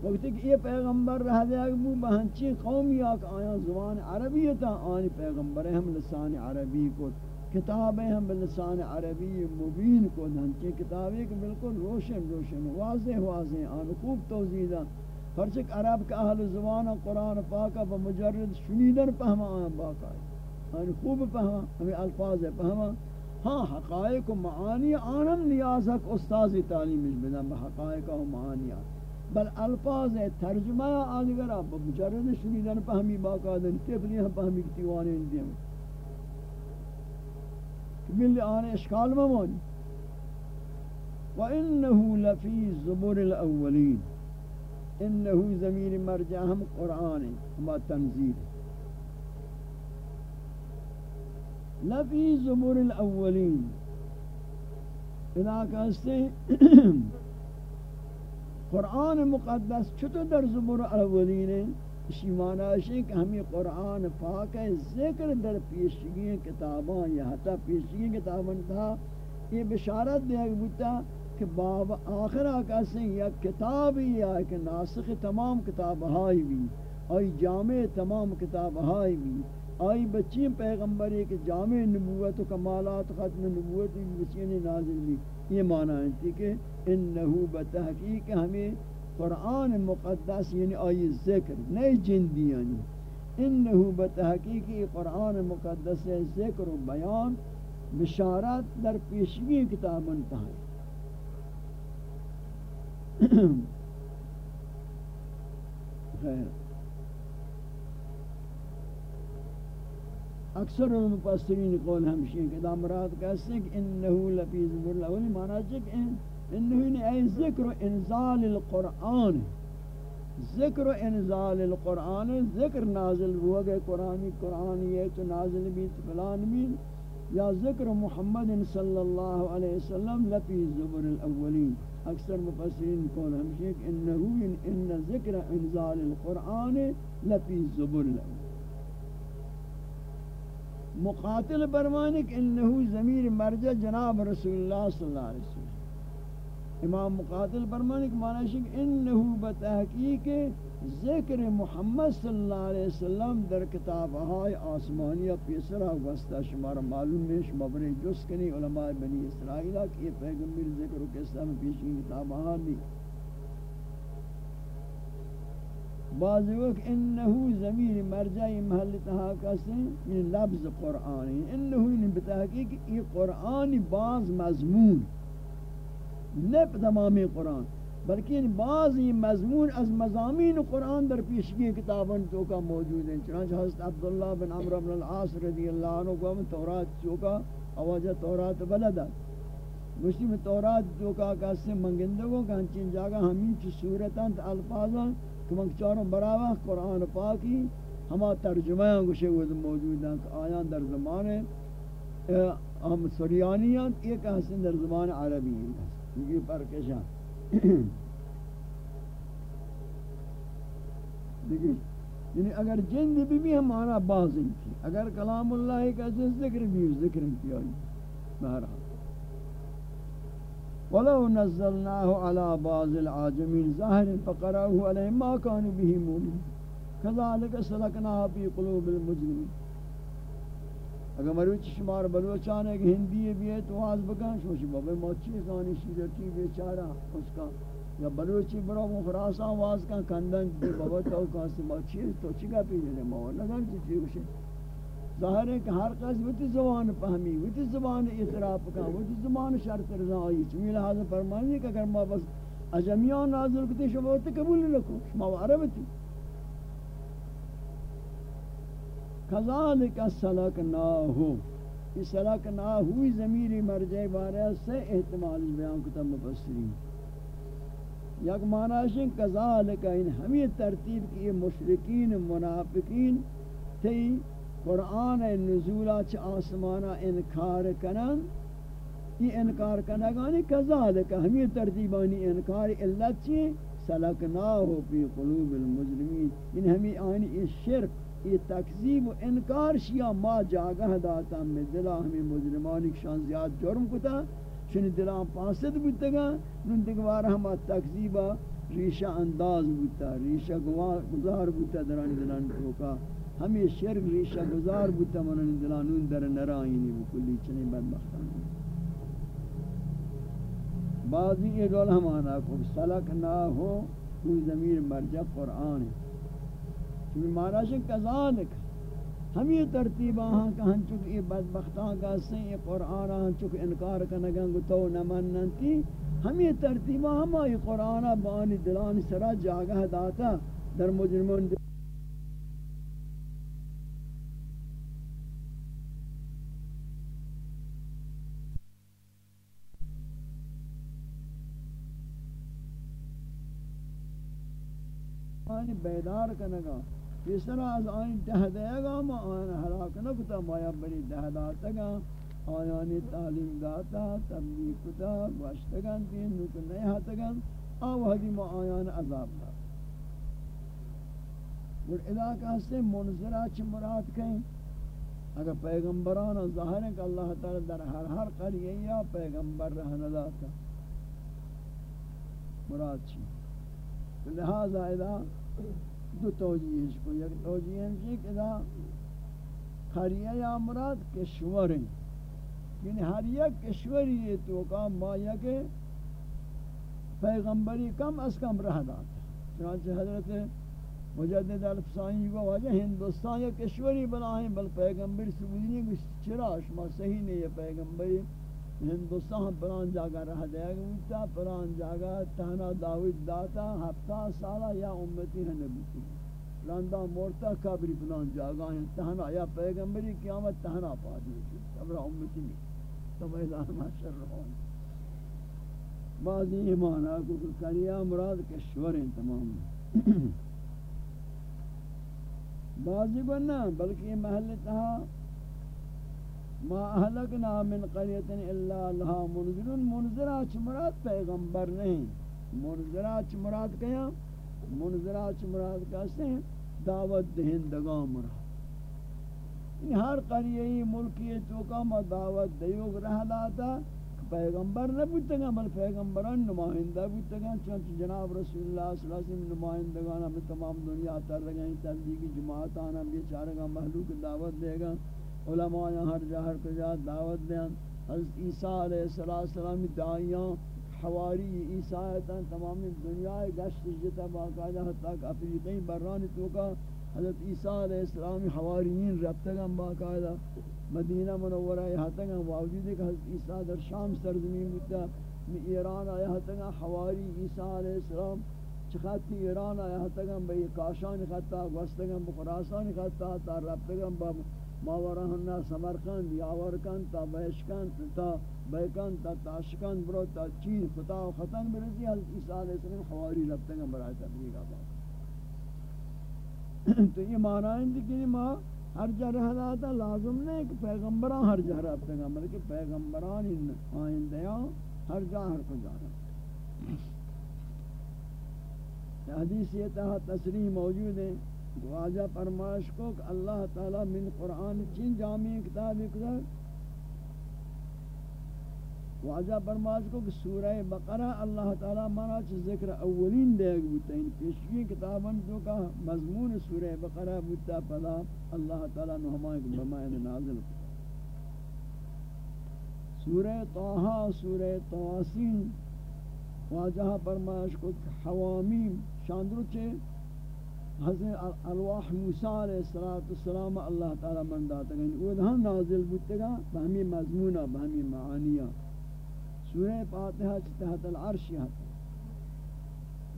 وقتی کہ یہ پیغمبر رہ دیا کہ وہ بہنچی قومی آکا آیا زبان عربی تا آنی پیغمبر ہم لسان عربی کو کتابیں ہم لسان عربی مبین کو ہنچی کتابیں کہ بالکل روشن روشن، واضح واضح آن خوب توضیح دا فرچک عرب کا اہل زبان قرآن پاکا بمجرد شنیدن پہما آیا باقا آن خوب پہما ہمیں الفاظ ہے پہما ہاں حقائق و معانی آنم نیاز حق استاذی تعلیم بدن بحقائق و معانی آن. بل الفاظ ترجمه آنگرا مجرد شنیدن فهمی باقاعدن تبنی هم فهمی که دیوانه دیم ملی آنے اشکال ممانی وإنه لفي زبر الأولين إنه زمير مرجعهم قرآن ما تنزيل لفي زبر الأولين إذا كاسته قرآن مقدس چھتو در زبر الاولین ہے؟ اسی معنی کہ ہمیں قرآن پاک ہے، ذکر در پیشگی کتاباں یا حتی پیشگی کتاباں تھا۔ یہ بشارت دیا گیا کہ باب آخر آکا سے یک کتاب ہی کہ ناسخ تمام کتاب ہائی بھی، اور جامع تمام کتاب ہائی بھی۔ آئی بچی پیغمبر کہ جامع نبوت و کمالات ختم نبوت بچی نے نازل بھی یہ معنی ہے جی کہ انہو بتحقیق ہمیں قرآن مقدس یعنی آئی ذکر، نئے جندی یعنی انہو بتحقیق قرآن مقدس ذکر و بیان، بشارت در پیشگی کتاب انتہائی خیر۔ اکثر المفسرین قول ہمشی ہیں کہ دا مراد کہتے ہیں کہ انہو لفی زبر الاولی معنی ہے کہ انہو ای ذکر انزال القرآن۔ ذکر انزال القرآن، ذکر نازل ہوا گئے قرآنی قرآنی یہ تو نازل بھی فلان بھی۔ یا ذکر محمد صلی اللہ علیہ وسلم لفی زبر الاولین۔ اکثر مفسرین قول ہمشی ہیں کہ انہو ان ذکر انزال القرآن لفی زبر الاولین۔ مقاتل برمانی کہ انہو ضمیر مرجع جناب رسول اللہ صلی اللہ علیہ وسلم۔ امام مقاتل برمانی کہ معنی ہے انہو بتحقیق ذکر محمد صلی اللہ علیہ وسلم در کتاب آئی آسمانیہ پیسرہ وسطہ شمار معلوم ہے شمبر جس کنی علماء بنی اسرائیلہ کہ یہ پیغمبر ذکر و قصہ میں پیشی کتاب آئی بعض وقت انہو زمین مرجعی محل تحاکہ سے یہ یعنی لفظ قرآنی انہو یعنی انہی بتحقیق یہ قرآن بعض مضمون. نپ تمامی قرآن بلکہ ان یعنی بعض یہ مضمون از مضامین قرآن در پیشگی کتابن تو کا موجود ہیں چنانچہ حضرت عبداللہ بن عمر بن العاص رضی اللہ عنہ کو ہم تورات چوکا آوازہ تورات بلدہ مشتی میں تورات چوکا کہتے ہیں منگندگوں کا ہنچین جاگہ ہمیں چی صورتاں الفاظاں کہ من چاروں براوہ قرآن پاکی، ہما ترجمہ گوشے وہ موجود ہیں کہ آیان در زمان ہم سریانیاں ایک حسن در زمان عربی ہیں، یہ پرکشاں دیکھیں یعنی اگر جن بھی بھی ہم مانا بازیں اگر کلام اللہ کا ذکر بھی ذکر کی آئی بہرحال۔ ولو نزلناه على بعض العاجمين، ظاهر فقرأه عليهم، ما كانوا به مؤمنين. كذلك سلكناها في قلوب المجرمين. اگر مروچ شمار بلوچان ایک ہندی بھی ہے تو آز بکن شوشی بابا موچی کانی شیرتی بیچارہ، اس کا، یا بلوچی برا مخراسان واز کا کندن، بابا تو کاسی موچی تو چگا پی جنے مور لگن چی چی ظاہر ہے کہ ہر قص وتی زبان فہمی وتی زبان اعتراف کا وتی زبان شرط رضا آئی چمی لحاظ فرمانی کہ اگر ما بس اجمیان نازل کتے شما ہوتے قبول لکو شما عربتی کذالک سلکناہو یہ سلکناہوی زمیری مرجع بارے سے احتمال بیان کتا مفسرین. یک معنی ہے کذالک ان ہمیں ترتیب کی مشرکین، منافقین تھی قرآن نزولا چ آسمانا انکار کنن یہ انکار کنگانی کذالک، ہمیں ترتیبانی انکار علت چی؟ سلکناہو فی قلوب المجرمین ان ہمیں آنی اس شرک یہ تکذیب و انکار شیا ما جاگہ داتا میں دلا ہمیں مجرمانی شان زیاد جرم کتا چنی دلان پاسد بودتا گا نن دگوار ہما تکذیبا ریشہ انداز بوتا ریشہ گزار بوتا درانی دلان ٹوکا ہمیں شرک ریشہ گزار بوتا منانی دلانون در نرائینی بکلی چنی بدبختان بعضی یہ دول ہم آنا کو سلک نہ ہو کوئی ضمیر مرجع قرآن ہے چونکہ مانا سے کذالک ہم یہ ترتیب آہاں کہ ہم چکہ یہ بدبختان کا سے یہ قرآن آہاں چکہ انکار کنگن گو تو نمننتی ہم یہ ترتیب آہاں یہ قرآن بانی دلانی سرا جاگہ داتا در مجرمون دلان دل بیدار کنگا۔ اس طرح از آئین دہ دے گا ما آئین حلاک نکتا مایا بری دہ داتا گا آیانی تعلیم داتا، تبلیغ کتا گوشتگن تین نکو نہیں ہاتگن آو حدی ما آیان عذاب دا۔ اور علاقہ سے منظرہ چھ مراد کہیں۔ اگر پیغمبران ظاہر ہے کہ اللہ تعالی در ہر ہر قریہ یا پیغمبر رہنا داتا۔ مراد چھ۔ لہذا اذا دو توجیہ اس کو۔ یک توجیہ ہے جی کہ اذا قریہ یا مراد کشور ہیں۔ یعنی ہر یک کشوری یہ تو کام مایا کہ پیغمبری کم از کم رہ داتا چنانچہ حضرت مجدد الفسانی جی کو وجہ جی ہندوستان یا کشوری بنا بنائیں بل پیغمبر سبودی نہیں، چرا شما صحیح نہیں ہے پیغمبری۔ ہندوستان پران جاگا رہ دیا گا پران جاگا تہنا داود داتا ہفتہ سالہ یا امتی ہے نبی کی لاندا مورتا کابری پران جاگا ہیں، تہنا یا پیغمبری قیامت تہنا پا دیئے ابرا امتی نہیں تو بھائی میدان محشر رہون بعضی ایمانا کو کریا مراد کشور ہیں تمام۔ بعضی کو نا بلکہ محل تہا ما اہلکنا من قریت الا لها منذرون منذرہ چھ مراد پیغمبر نہیں. منذرہ چھ مراد کیا؟ منذرہ چھ مراد کہتے ہیں دعوت دہندگان مراد. ان ہر قریہی ملکی تو کا دعوت دیوگ رہ داتا پیغمبر نہ بودتا گا بل پیغمبران نمائندہ بودتا گا چونچہ جناب رسول اللہ صلی اللہ علیہ وسلم نمائندگان ہمیں تمام دنیا تر رگیں تبلیغی جماعتان ہم بیچارے گا محلوک دعوت دے گا۔ علماء ہر جا ہر کجا دعوت دیں حضرت عیسیٰ علیہ السلام دعائیاں، حواری عیسیٰ تمام دنیا گشت جتا باقاعدہ حتی کہ افریقین برانی تو کا۔ حضرت عیسیٰ علیہ السلام حواریین ربتگم باقاعدہ مدینہ منورہ یہاں باوجود ہے کہ حضرت عیسیٰ در شام سرزمین بودتا۔ ایران آیا تگم حواری عیسیٰ علیہ السلام چخطی ایران آیا تگم بے کاشان خطا گوستگم بخراسان خطا تا ربتگم با ماورہنہ سمرکند یاورکند تا بیشکند تا بیکند تا تاشکند برو تا چین خطا و ختن برسی حضرت عیسیٰ علیہ السلام حواری ربتگم برای تبلیغ آباد تو یہ معنی ہے کہ ما ہر جا رہا تھا لازم نہیں کہ پیغمبران ہر جا رہا تھا بلکہ پیغمبران آئندیاں ہر جا ہر کو جا رہا حدیث یہ تہا تصریح موجود ہے۔ واجہ فرمائش کو کہ اللہ تعالی من قرآن چین جامع کتاب اکتر واجہ فرماش کو کہ سورہ بقرہ اللہ تعالی مانا چھ ذکر اولین دے گوتا ان پیشکی کتابن جو کا مضمون سورہ بقرہ بوتا پدا اللہ تعالی نے ہمائے بمائن نازل۔ سورہ طه سورہ طاسین واجہ فرماش کو حوامیم شاندرو چھ حضرت الواح موسی علیہ السلام اللہ تعالی من داتا گئن وہ ہم نازل بوتا گا بہمی مضمونہ بہمی معانیہ. سورہ فاتحہ تحت العرش ہے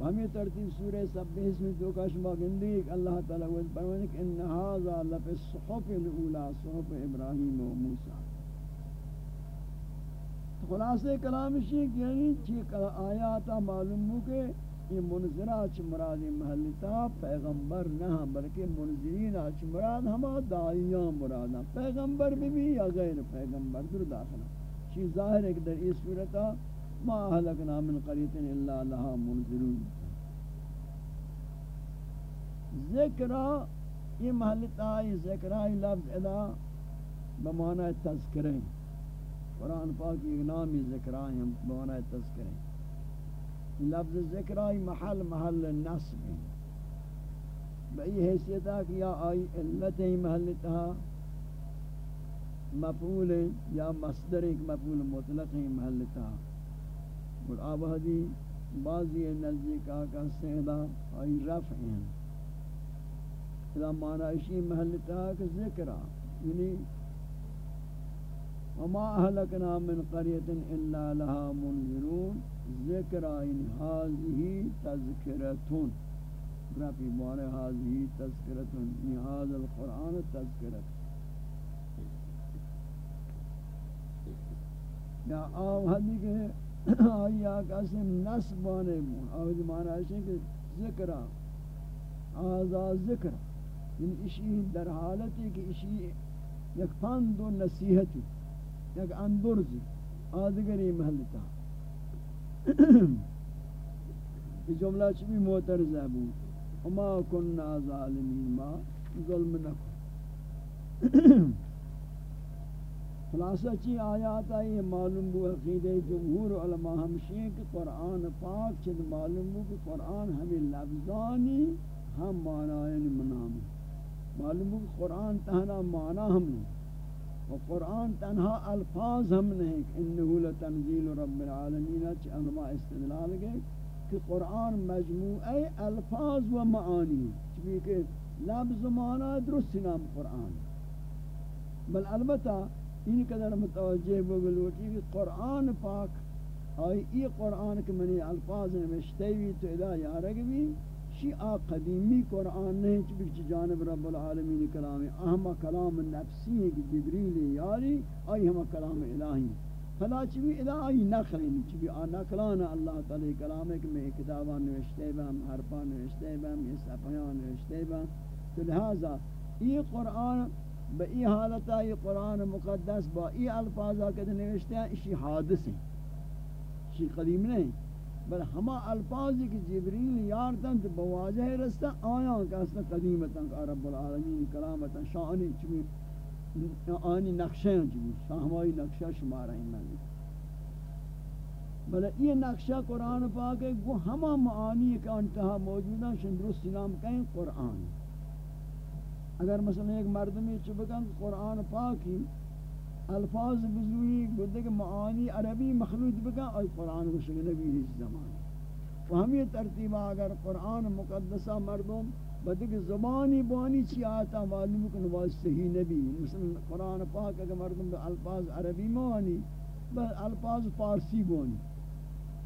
ہمیں ترتیب سورہ سبح اسم جو کا شما گندی اللہ تعالی وہ فرمانے کہ ان ھذا لفی الصحف الاولى صحف ابراہیم و موسی. خلاصہ کلام یہ کہ یعنی چھ آیات معلوم ہو کہ یہ منذرہ چھ مراد محلتا پیغمبر نہ بلکہ منذرین چھ مراد ہما داعیان مراد پیغمبر بھی, بھی یا غیر پیغمبر در داخلہ چیز ظاہر ہے کہ در اس صورتا ما اہلکنا من قریت الا لها منذرون ذکرہ یہ محلتا یہ ذکرہ یہ لفظ ادا بمعنی تذکریں قرآن پاک ایک نامی ذکرہ ہیں بمعنی تذکریں لفظ ذکر آئی، محل محل نصب بئی حیثیت ہے کہ یا آئی علت محل تہا، مفعول یا مصدر ایک مفعول مطلق محل تہا۔ اور آبادی بعضی نزدیک آکا سیدہ آئی رفع ہیں۔ اذا معنی اشی محل تہا کہ ذکرہ یعنی وما اهلكنا من قريه الا لها منذرون۔ ذکر این هذه تذکرتون. رفی معنی هذه تذکرتون. این القرآن تذکرت. یا آو حدی کے کہ آیا قسم نصبانے مون آو دی معنی ہے کہ ذکر آزا ذکر. یعنی ان اشی در حالتی کہ اشی یک پند و نصیحتی، یک اندرزی. آدگری محلتا. یہ جملہ چبی موتر زبو وما کننا ظالمین ما ظلم نکو خلاصہ چی آیات آئی معلوم بو عقید جمہور علماء ہمشین کہ قرآن پاک چند معلوم بو کہ قرآن ہمیں لفظانی ہم معنی یعنی منام معلوم بو کہ قرآن تہنا معنی ہم نہیں و قرآن تنہا الفاظ ہم نہیں انہو لتنزیل رب العالمین چی علماء استدلال گئے کہ قرآن مجموعہ الفاظ و معانی چبی کہ لفظ معنی درست نام قرآن بل البتہ این قدر متوجہ بگلوٹی کہ قرآن پاک آئی ای قرآن کے منی الفاظ نمشتے بھی تو ادا یارگ بھی شیعہ قدیمی قرآن نہیں چبک جانب رب العالمین کلام اہم کلام نفسی ہے کہ جبریل یاری، آئی ہم کلام الہی فلا چبی الہی نقل نہیں چبی آ نقلان اللہ تعالی کلام ہے کہ میں کتابان نوشتے بہم حرفان نوشتے بہم یہ صفحیان نوشتے بہم تو لہذا یہ قرآن با ای حالتا یہ قرآن مقدس با ای الفاظہ کہ نوشتے ہیں اسی حادث ہیں۔ اسی قدیم نہیں بل ہما الفاظی کی جبریل یارتن تو بواجہ رستا آیاں کہ اصلا قدیمتا کہ رب العالمین کلامتا شانی چمی آنی نقشہ چمی ہمائی نقشہ شمارا ہی میں بل یہ نقشہ قرآن پاک ہے، وہ ہما معانی کا انتہا موجود موجودہ شندرست نام کہیں قرآن۔ اگر مثلا ایک مردمی چبکن قرآن پاکی الفاظ بزوی گدے کہ معانی، عربی مخلوط بکا اور قرآن کو شکل نبی اس زمان و ہم یہ ترتیبہ اگر قرآن مقدسہ مردم بدک زبانی بانی چی آتا معلوم کن واس صحیح نبی مثلا قرآن پاک اگر مردم الفاظ عربی معانی بل الفاظ فارسی بانی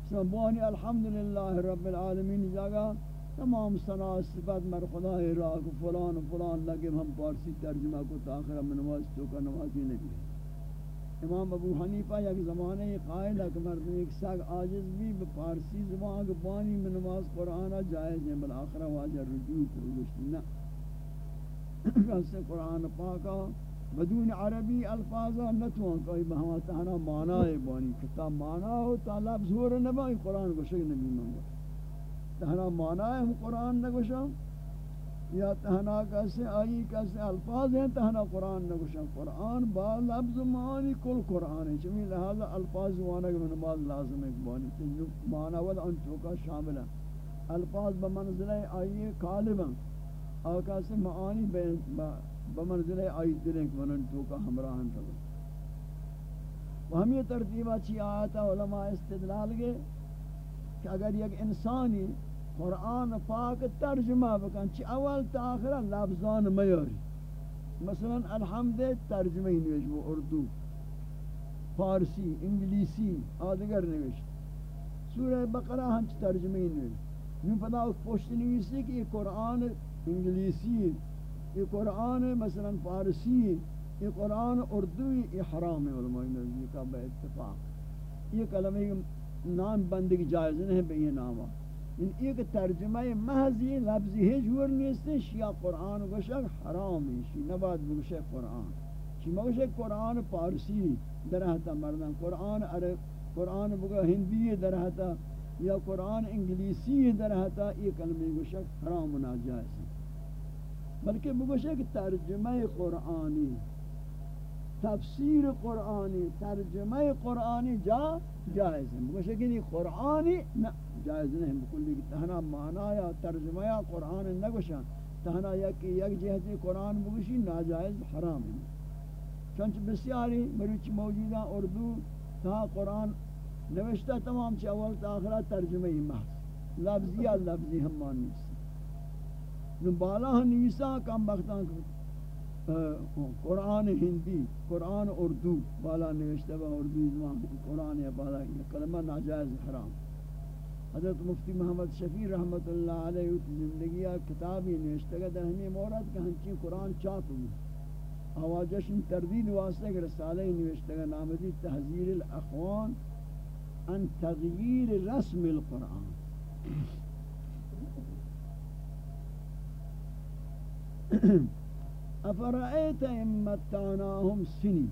مثلا بانی الحمدللہ رب العالمین جاگا تمام سنا صفات مر خدا راہ فلان فلان لگے، ہم فارسی ترجمہ کو تاخرہ من تو کا نمازی نبی ہے۔ امام ابو حنیفہ یک زمانے قائل ہے کہ مرد ایک ساگ عاجز بھی بپارسی زبان کے بانی میں نماز قرآن جائز ہے، بل آخرہ واجہ رجوع کرو گشتی نا قرآن پاکا بدون عربی الفاظا نتوان کوئی بہما تہنا معنی ہے بانی کتاب معنی ہو تا لفظ ہو رہا نبا قرآن کو شک نبی منگا تہنا معنی ہے ہم قرآن نگوشا۔ یا تہنا کیسے آئی، کیسے الفاظ ہیں، تہنا قرآن نگوشن۔ قرآن با لفظ معانی کل قرآن ہے چمی لہذا الفاظ وانا کہ نماز لازم ہے بانی تنجو معنی ود انتو کا شامل ہے الفاظ بمنزلہ آئی کالبا اور کیسے معانی بمنزلہ آئی دلیں کہ مننتو کا ہمراہن تلو و ہم یہ ترتیبہ چی آیتا علماء استدلال گئے کہ اگر یک انسانی قرآن پاک ترجمہ بکن چی اول تا آخرہ لفظان میاری مثلا الحمد ترجمہ نویش وہ اردو فارسی انگلیسی آدگر نویش سورہ بقرہ ہنچ ترجمہ نویش نو پدا پوشت نویسی کہ یہ قرآن انگلیسی یہ قرآن مثلا فارسی یہ قرآن اردوی یہ حرام ہے علماء نزدی کا بے اتفاق، یہ کلمہ نام بندگی جائز نہیں ہے بے یہ نامہ ایک ترجمہ محضی لفظی ہے جور نیستے شیعہ قرآن گوشک حرام ہے شیعہ نباد بگوشک قرآن. شیعہ گوشک قرآن پارسی درہتا مردن قرآن عرب قرآن بگو ہندی درہتا یا قرآن انگلیسی درہتا یہ کلمہ گوشک حرام ناجائز. ہے بلکہ بگوشک ترجمہ قرآنی. تفسیر قرآنی ترجمہ قرآنی جا جائز ہے بگوشک یہ قرآنی جائز نہیں بکلی تہنا معنی یا ترجمہ یا قرآن نگوشا تہنا یک یک جہتی قرآن بگوشی ناجائز حرام ہے چونچہ بسیاری مروچ موجودہ اردو تا قرآن نوشتہ تمام چی اول تا آخرہ ترجمہ ہی محض۔ لفظی یا لفظی ہم مانی نو بالا ہم کم بختان قرآن ہندی، قرآن اردو، بالا نوشتہ با اردو زمان، قرآن یا بالا کلمہ ناجائز حرام۔ حضرت مفتی محمد شفیع رحمت اللہ علیہ زندگی کتابی نوشتہ در ہمیں مورد کہ ہنچی قرآن چاپ ہوئی۔ آواجشن تردید واسطه که رساله نوشته نامدی تحذیر الاخوان ان تغییر رسم القرآن۔ افرائیت امتاناهم سنی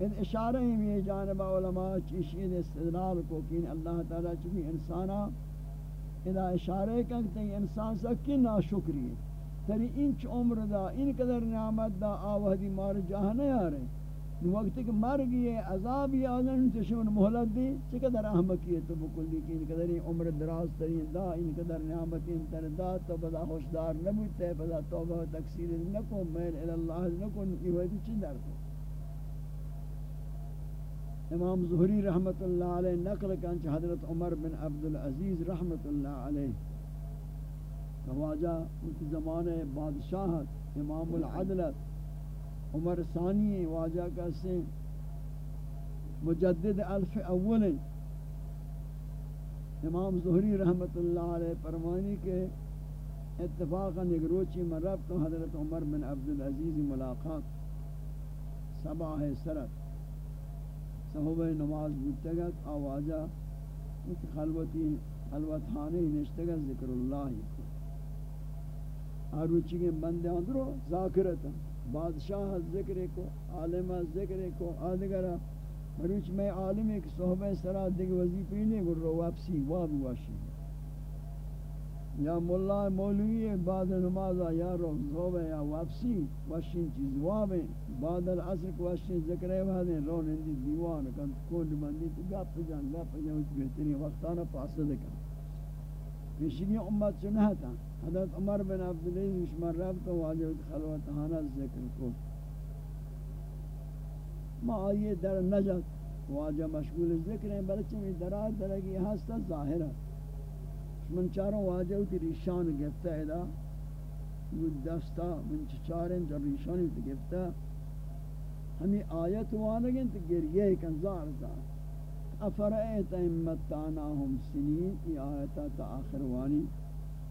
ان اشارہ ہی میں جانب علماء چیشید استدلال کو کہ اللہ تعالی چکی انسانا اذا اشارہ کرتے ہیں انسان سکی ناشکری ہے۔ تری انچ عمر دا، ان قدر نعمت دا آوہدی مار جاہ نہیں آ رہے وقت کہ مر گئے عذاب یا آدن تشون مہلت دی چقدر احمقی ہے تو بکلی کی ان قدر عمر دراز ترین دا، ان قدر نعمت انتر دا، تو بدا خوشدار نبوتے بدا توبہ و تکسیر نکو، میل الاللہ نکو یہ وقت چی در کو امام ظہری رحمت اللہ علیہ نقل کانچ حضرت عمر بن عبدالعزیز رحمت اللہ علیہ۔ خواجہ اس زمانے بادشاہت امام العدلت عمر ثانی واجہ کا سے مجدد الف اول۔ امام ظہری رحمت اللہ علیہ فرمانی کے اتفاقا نگروچی من رب تو حضرت عمر بن عبدالعزیز ملاقات سباہ سرت صحبہ نماز بودتگت آواجہ خلوتی خلوتحانی نشتگت، ذکر اللہ کو۔ آروچی کے بندے اندرو ذاکرتا، بادشاہ ذکر کو عالم ذکر کو آدگرہ مروچ میں عالم ایک صحبہ سرا دیکھ وظیفی نہیں گر رو واپسی واب واشی۔ یا مولا مولوی بعد نماز یا رو صحبہ یا واپسی واشی چیز واب بعد العصر کو واشی ذکر ہے وہاں رو نندی دیوان کن کون مندی تو گپ جان گپ جان بہترین وقتانا پاسد کن پیشگی امت چنہ تھا حضرت عمر بن عبدالعزیز مشمر رب تو واجب خلوت ہانا ذکر کو ما آئیے در نجد واجہ مشغول ذکر ہیں بلچہ میں درگی ہستا ظاہر ہے من چاروں واجہ ہوتی ریشان گفتا ہے دا۔ دستا، من چاریں جب ریشانی ہوتی گفتا ہمیں آیت وانگیں تو گریہ کن زار زار افرائیت امتاناہم سنین، یہ آیتا تا آخر وانی۔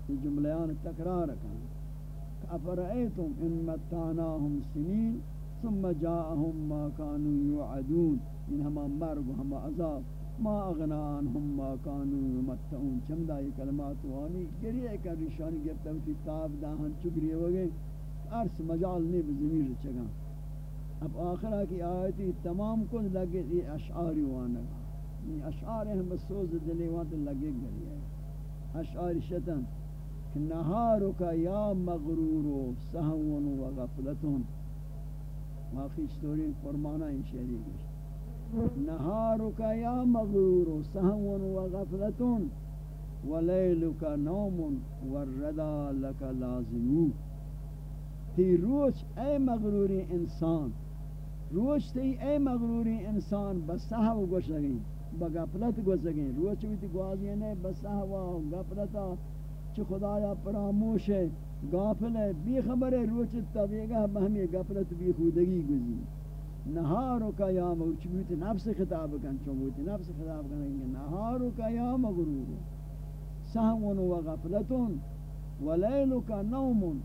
یہ جملیان تکرار کن۔ افرائیتم امتاناہم سنین، ثم جاءہم ما کانوا یعدون ان ہما مرگ و ہما عذاب۔ ما اغنان اغنانہم ما کانوا یمتعون چمدہ یہ کلمات وانی گریہ کن رشانی گرتا ہوتی تاب داہن چگریہ وگے، عرص مجال نہیں بزمیر چگا. اب آخرہ کی آیتی تمام کن لگے یہ اشعاری وانگا اشعار ہم سوز دلی وانت لگے گئی ہے اشعار شتن کہ نہارک یا مغرور سہون و غفلتون. واقعی ستوری فرمانا ان شریک نہارک یا مغرور سہون و غفلتون ولیلک نوم والردا لک لازمو تی روچ اے مغروری انسان روچ تی اے مغروری انسان، بس سہو گوش لگیں بغفلت گزگیں روچ ویتی گوازی نے بسہوا غفلتا چ خدایا فراموش ہے، غافل ہے، بی خبر ہے روچ تبیگا بہمی غفلت بی خودگی گزی. نہارو کا یا موچبوت نفس خطاب کن چوبوت نفس خطاب کن نہارو کا یا مغرور. سہون و غفلتون ولیلو کا نومون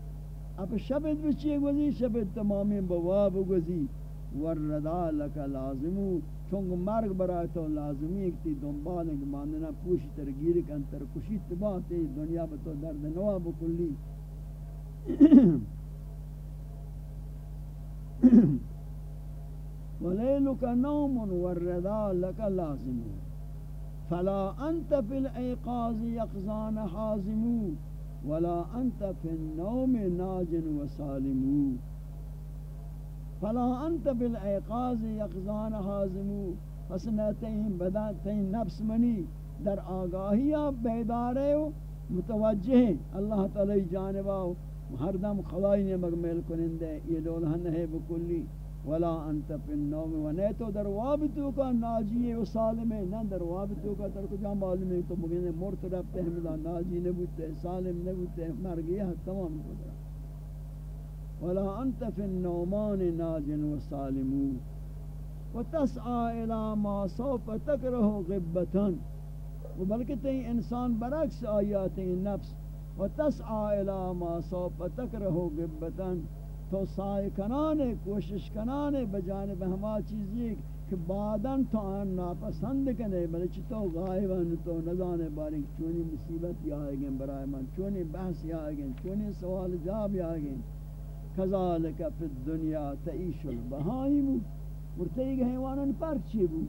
اب شبت بچی گزی؟ شبت تمامی بواب گزی وردا لک لازمو چونگ مرگ برای تو لازمی ایک تی دنبال کہ ماندنا پوشی ترگیر کن تر کشی تباہ تی دنیا بتو درد نوا بکلی. ولیلک نوم والردا لک لازم. فلا انت فی الایقاظ یقظان حازمو ولا انت فی النوم ناجن وسالمو فلا انت بالایقاظ یقظان حازمو پس نتین بدن نفس منی. در آگاہی بیدار ہے متوجہ ہیں. اللہ تعالی جانبا ہر دم خدای نے مگمل کنندے، یہ دولہ نہیں بکلی. ولا انت فی النوم و نہیں تو در وابتو کا ناجی و سالم ہے، نہ در وابتو کا، در کجا معلوم ہے؟ تو مگنے مرت رفتے ہیں، ملا ناجی نبوتے، سالم نبوتے مر گیا تمام قدرہ ولا انت فی النومان ناجن و سالمون۔ و تسعى الى ما سوف تکرہ غبتن و بلکہ تی انسان برعکس آیات نفس۔ و تسعى الى ما سوف تکرہ غبتن تو سائے کنانے کوشش کنانے بجانب ہما چیزی کہ بعداً تو آن ناپسند کنے بلچ تو غائباً تو نظانے بارک چونی مصیبت یا آئے گئے برائے من، چونی بحث یا آئے گئے، چونی سوال جاب یا آئے گئے۔ کذالک فی الدنیا تعیش البہائم مرتعی گئے حیواناً پرچی بو؟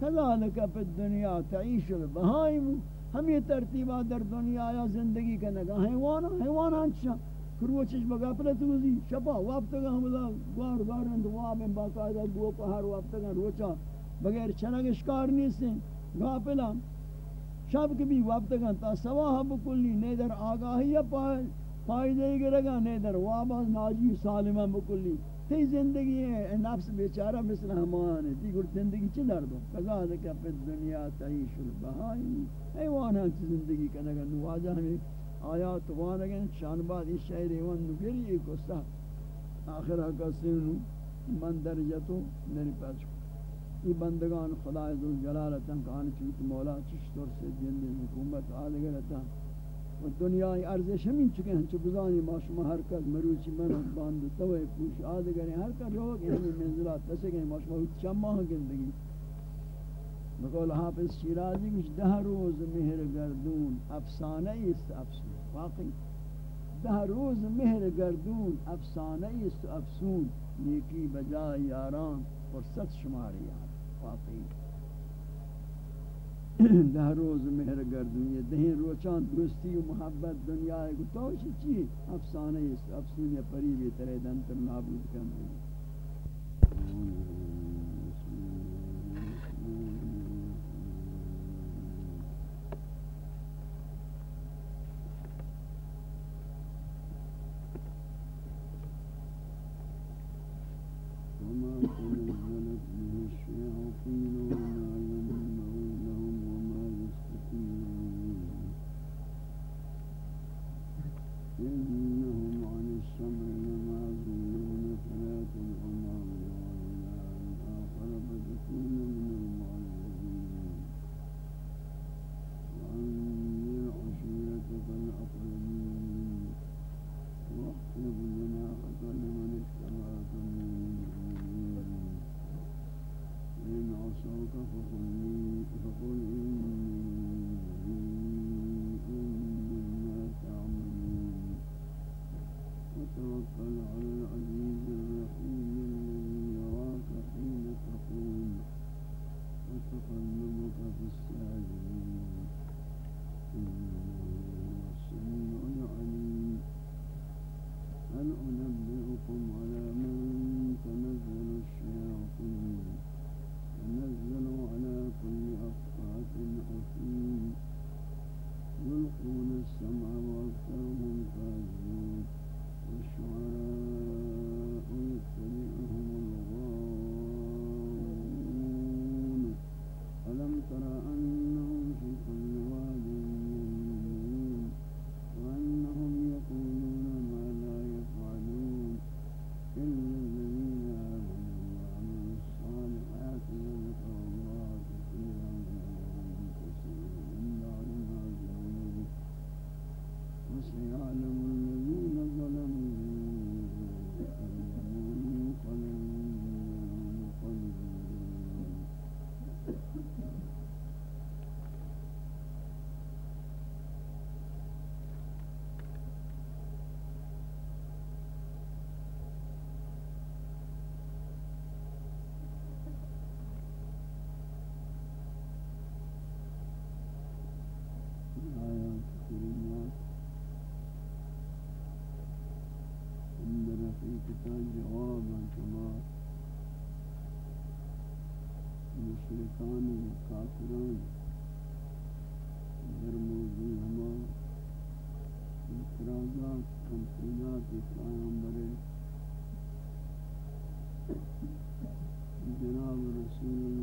کذالک فی الدنیا تعیش البہائم ہم یہ ترتیبہ در دنیا یا زندگی کا نگا حیوانا حیوانا چھا کروچش بگا وزی شپا وقت گا ہمدا گوار گار اند واب ان باقاعدہ گو پہاڑ وقت گا روچا۔ بغیر چنگ اشکار نہیں سے غافلا شب کے بھی وقت گا تا سواہ بکلی نے در آگاہی پائے فائدے گرگا نے در واب ناجی سالمہ بکلی تی زندگی ہے نفس بیچارہ مثل ہمان ہے۔ تی زندگی چی در دو کذالک فی الدنیا تعیش البہائی۔ حیوان ہنچ زندگی کنگا نواجہ ہمیں۔ آیات وانگن شان بعد اس شہر ایوان نگری ایک استا آخرہ کا سینو من درجتو میری پاس یہ بندگان خدا عزوز جلالتا کہانی چوت مولا چشتور سے جند حکومت آدگرتا و دنیای ارزش ہمیں چکے ہیں چو بزانی ما شما ہر کس مروچی من باند توے پوش آدگریں ہر کس روگ ہمیں منزلات تسکیں ما شما چمہ گندگی. بقول حافظ شیرازی کچھ دہ روز مہر گردون افسانہ است افسون. واقعی. دہ روز مہر گردون افسانہ است افسون. نیکی بجائے یاران فرصت شماری یار. واقعی. دہ روز مہر گردون یہ دہیں روچان دوستی و محبت دنیا ہے کہ توشی چی؟ افسانہ است. افسون یا پریبی ترے دنتر نابود کرنے وما كنا نحن الشياطين وما Thank you. جناب رسول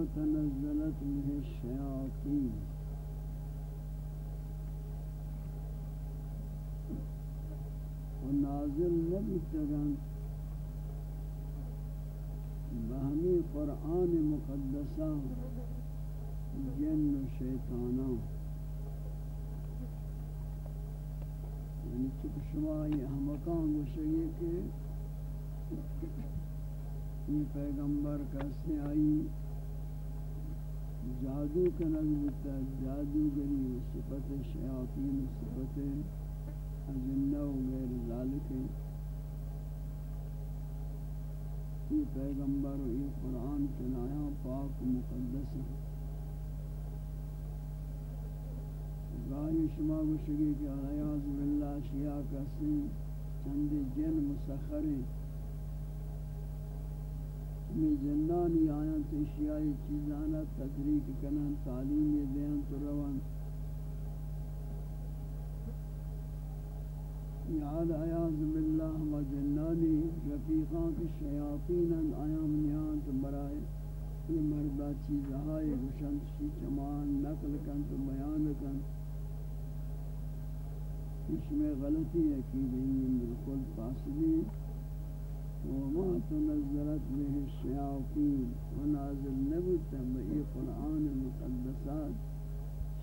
وما تنزلت به الشياطين. ونازل نبي تغن بہمی قرآن مقدسہ جن و شیطانہ یعنی چک شما یہ احمقان گوشگی کہ یہ پیغمبر کسی آئی جادو کنگ بودتا جادوگری صفت شیاطین صفت اجنہ و غیر ذالک یہ پیغمبر و یہ قرآن چلایا پاک و مقدس گاہی شما گوشگی کہ علیاذ باللہ شیعہ کسی چند جن مسخر ہیں۔ میں جنانی آیاں تشیائی چیزانا تدریک کنن، تعلیم دین تو روان. یاد عیاض باللہ و جنانی رفیقان کی شیاطین آیاں منیان تو برائے یہ مردہ چیزہائی گشن شی چمان نقل کن تو بیان کن. اس میں غلطی ہے کہ بالکل فاصلی وما تنزلت به الشياطين ونازل نبت بئی قرآن المقدسات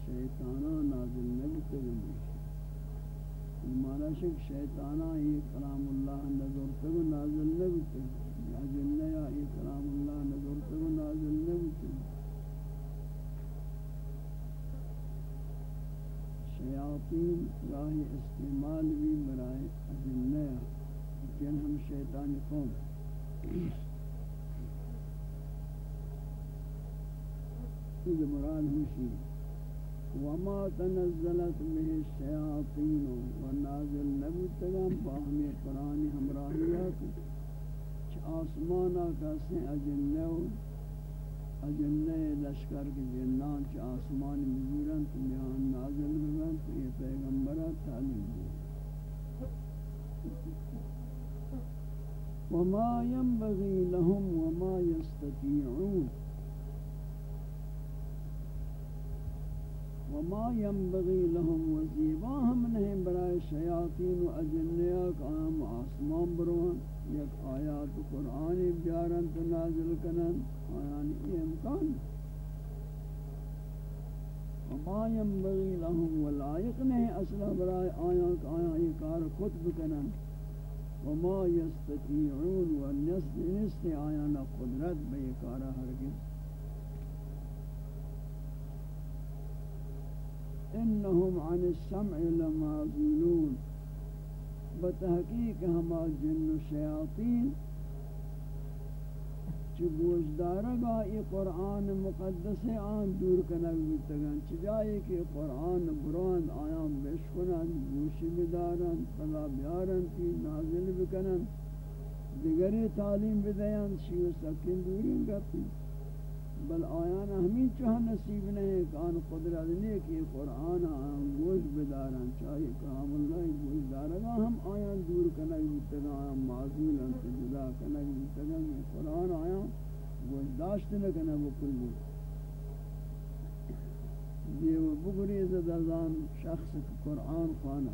شیطانا نازل نبت بئی مانا شک شیطانا یہ کلام اللہ نظر تگو نازل نبت یا جنیا یہ کلام اللہ نظر تگو نازل نبت شیاطین راہ استعمال بھی برائے اجنیا جن ہم شیطان قوم. یہ مراد ہوشی وما تنزلت به الشياطين ونازل نبی تگام باہمی قرآن ہمراہیات چھ آسمانا کسی اجنہ اجنہ لشکر کے جنان چ آسمان مزورن تو بیان نازل بگن تو یہ پیغمبرہ تعلیم دی وما ينبغي لهم وما يستطيعون وما ينبغي لهم وزيباهم نہیں، برائے شیاطین و اجنیہ قام آسمان بروان یک آیات قرآن بیارن تو نازل کنن، آیان یہ امکان۔ وما ينبغي لهم والائق نہیں، اصلا برائے آیات آیان یہ کار خود بکنن۔ وما يستطيعون والنسل نست آیانا قدرت بیکارا ہرگز انہم عن السمع لما ظلون بتحقیق ہما جن و شیاطین چی گوشدارگا ای قرآن مقدس آن دور کنگ بیتگن چی جائے کہ قرآن بران آیان بشکنن گوشی بدارن طلا بیارن تی نازل بکنن دیگری تعلیم بدین شیو سکن دورین گپی بل آیان ہمیں چوہ نصیب نہیں کہ آن قدرت نہیں کہ قرآن آن گوش بدارن چاہیے کام اللہ گوش دارگا ہم آیان دور کنگ بیتگا آیان معذول انت جدا کنگ بیتگا قرآن آیان گوش داشت نکنه بکل بود دیو بگریز دزان شخص قرآن خوانا۔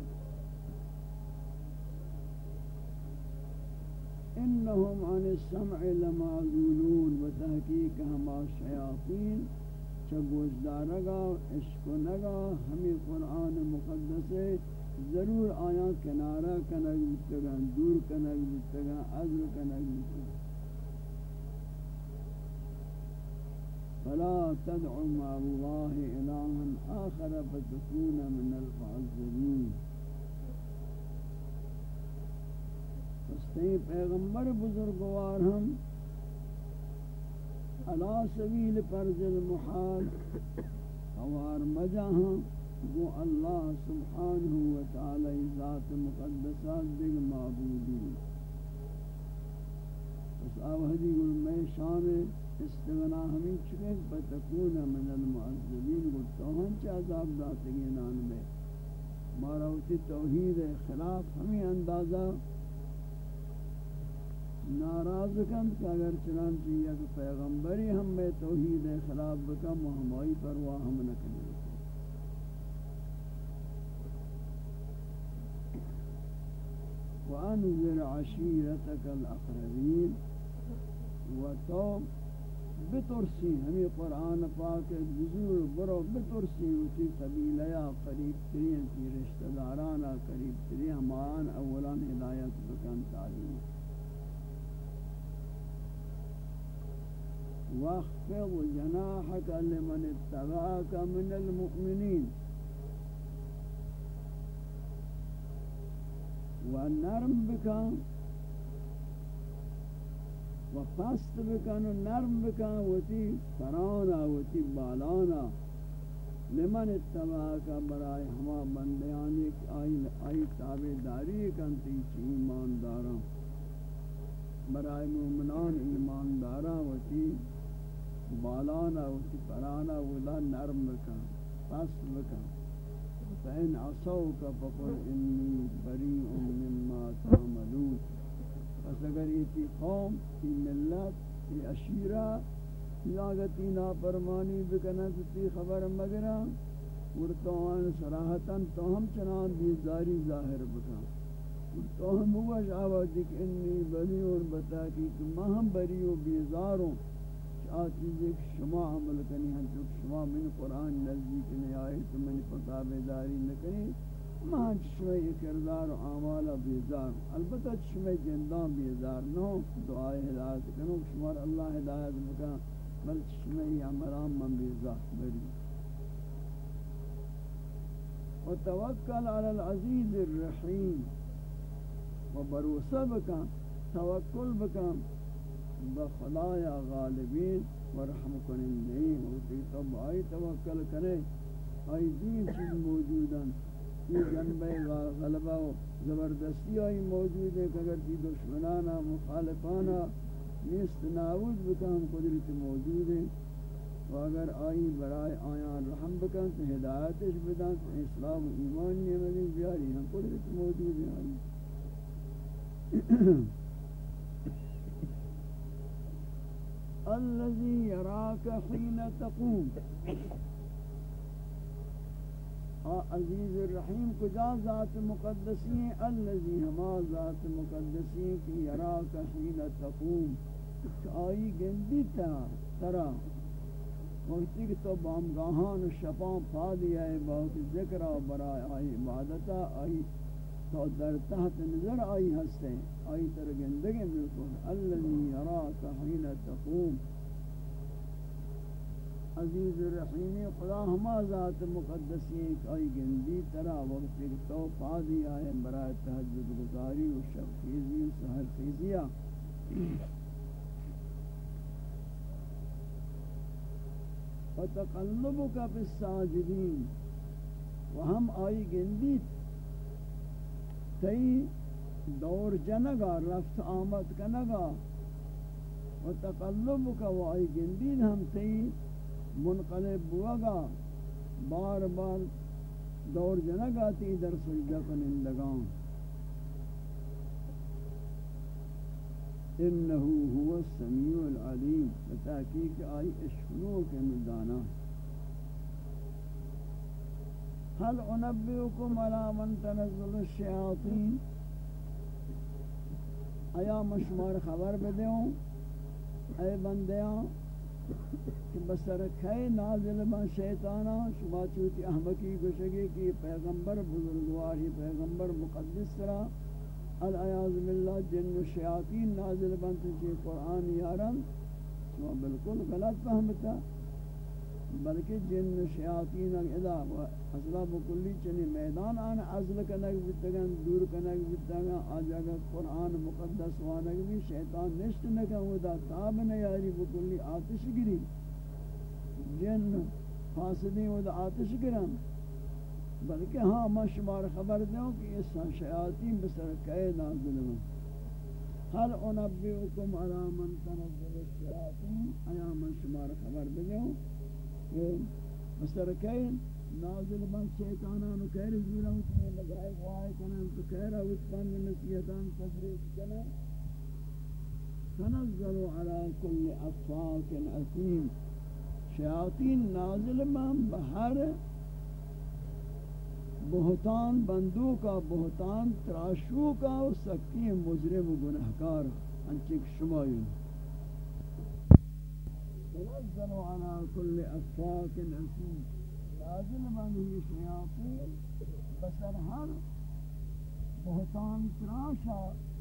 انہم عن السمع لمعذولون بتحقیق ہما شیاطین چگوش دارگا عشق نگا ہمیں قرآن مقدس ضرور آیا کنارہ کنگ بتگا، دور کنگ بتگا، عذر کنگ بتگا۔ فلا تدع مع الله إلها آخر فتكون من المعذبين تی پیغمبر بزرگوار ہم علا سبیل پرز المحال حوار مجا ہم گو اللہ سبحانہ وتعالی ذات مقدسات دیگ معبودی اس آوہدی گل میں شان استغنا ہمیں چکے فتکون من المعذبین گل توہن چا عذاب داتگی نان میں۔ مارا ہوتی توحید خلاف ہمیں اندازہ ناراض کن کہ اگر چنانچہ یک پیغمبری ہم میں توحید خلاف بکم و ہمائی پرواہ ہم نکنی وانذر عشیرتک الاقربین و تو بترسی ہمیں قرآن پاک بزرگ برو بترسی اسی قبیلہ قریب ترین کی رشتہ دارانا قریب ترین ہمان اولان ہدایت بکن تعلیم. واخفض جناحك لمن اتبعك من المؤمنين ونرم بك وفست بك نرم بك وتي فرانا وتي بالانا لمن اتبعك برای ہما بندیانی آئی آئی تابداری کنتی چی ایمان دارا برای مومنان ایمان دارا وتی بالانا وتی پرانا ولا نرم بکن پس بکن. فإن عصوك فقل إني بريء مما تعملون. پس اگر یہ قوم تی ملت تی اشیرہ لاغتی نافرمانی بکنا تی خبر مگرہ ورطوان صراحتا تو ہم چنان بیزاری ظاہر بکن. تو ہم ہوا شاوتی کہ انی بلیون بتا کہ میں ہم بری و بیزاروں آ چیزیں شما عمل کنی ہیں جو شما من قرآن نزدیک نہیں آئے تو من پتا بیداری نہ کنی ماں شما یہ کردار و اعمال بیزار۔ البتہ شما جندان بیزار نو دعائے ہدایت کنو، شما اللہ ہدایت بکا بل شما یہ عملان من بیزار بری۔ وتوکل علی العزیز الرحیم، و بروسہ بکن توکل بکا۔ بکن بخدایا غالبین و رحم کنندین ہوتی تب آئی توکل کرے آئی دین چیز موجودن یہ جنبہ غلبہ و زبردستی آئی موجود ہے کہ اگر جی تی دشمنانا مخالفانا نیست نابود بکن قدرت موجود ہے و اگر آئی برائے آیان رحم بکن، تو ہدایتش بدن، تو اسلام و ایمان نیمدن بیاری ہم قدرت موجود ہے آئی۔ الذي يراك حين تقوم. عزیز الرحیم، کجا ذات مقدسی الذي ہما ذات مقدسی کی یراک حین تقوم. آئی گندی تا، ترا. وقتی کہ تو بامگاہان و شپان پا دیا ہے، بہت ذکر برای آئی عبادتا آئی تو در تحت نظر آئی ہستے آئی تر گندگی بالکل۔ الذي يراك حين تقوم۔ عزیز رحیم خدا ہما ذات مقدسی ایک آئی گندی ترا وقت ایک تو پا دیا ہے برای تحجد گزاری و شب خیزی و سہر خیزیہ۔ وتقلبك في الساجدين وهم آئی گندی تی دور جنگا، رفت آمد کنگا و تقلب کا و آئی گندین ہم تی منقلب بوگا۔ بار بار دور جنگا تی در سجدہ کنندگان۔ انہو هو السمیع العلیم۔ بتحقیق آئی اشکنو کے مدانا هل انبئكم على من تنزل الشياطين؟ ایا مشمار خبر بدوں اے بندیاں کہ بسر کھے نازل من شیطانا، شما چوتی احمقی گشگی کی پیغمبر بزرگواری پیغمبر مقدس را العیاض باللہ جن و شیاطین نازل بنت چی قرآن یارن؟ شما بالکل غلط فهمتا۔ بلکہ جن شیاطین ادا اصلا بکلی چنی میدان آن ازل کنگ بیتگن دور کنگ بیتگن آجاگا قرآن مقدس وانگ بھی شیطان نشت نکا ہودا تاب نیاری بکلی آتش گری جن فاسدین ہودا آتش گرن بلکہ ہاں میں شمار خبر دوں کہ اس شیاطین بسر کئے نازل ہوں هل انبئكم على من تنزل الشياطين ایا من شمار خبر بدوں مستر کہیں نازل بن شیطانان کہہ رسول ہم سے لگائے وائے کنن، تو کہہ رہا اس بن نصیحتان تفریق کنا تنزل على كل افاق اثیم شیاطین نازل من بہر بہتان بندوقا بہتان تراشوکا و سکی مجرم و گنہکار انچک شمایون یعنی. تنزل على كل افاك اثيم نازل من هي شياطين بسر هر بہتان تراشا.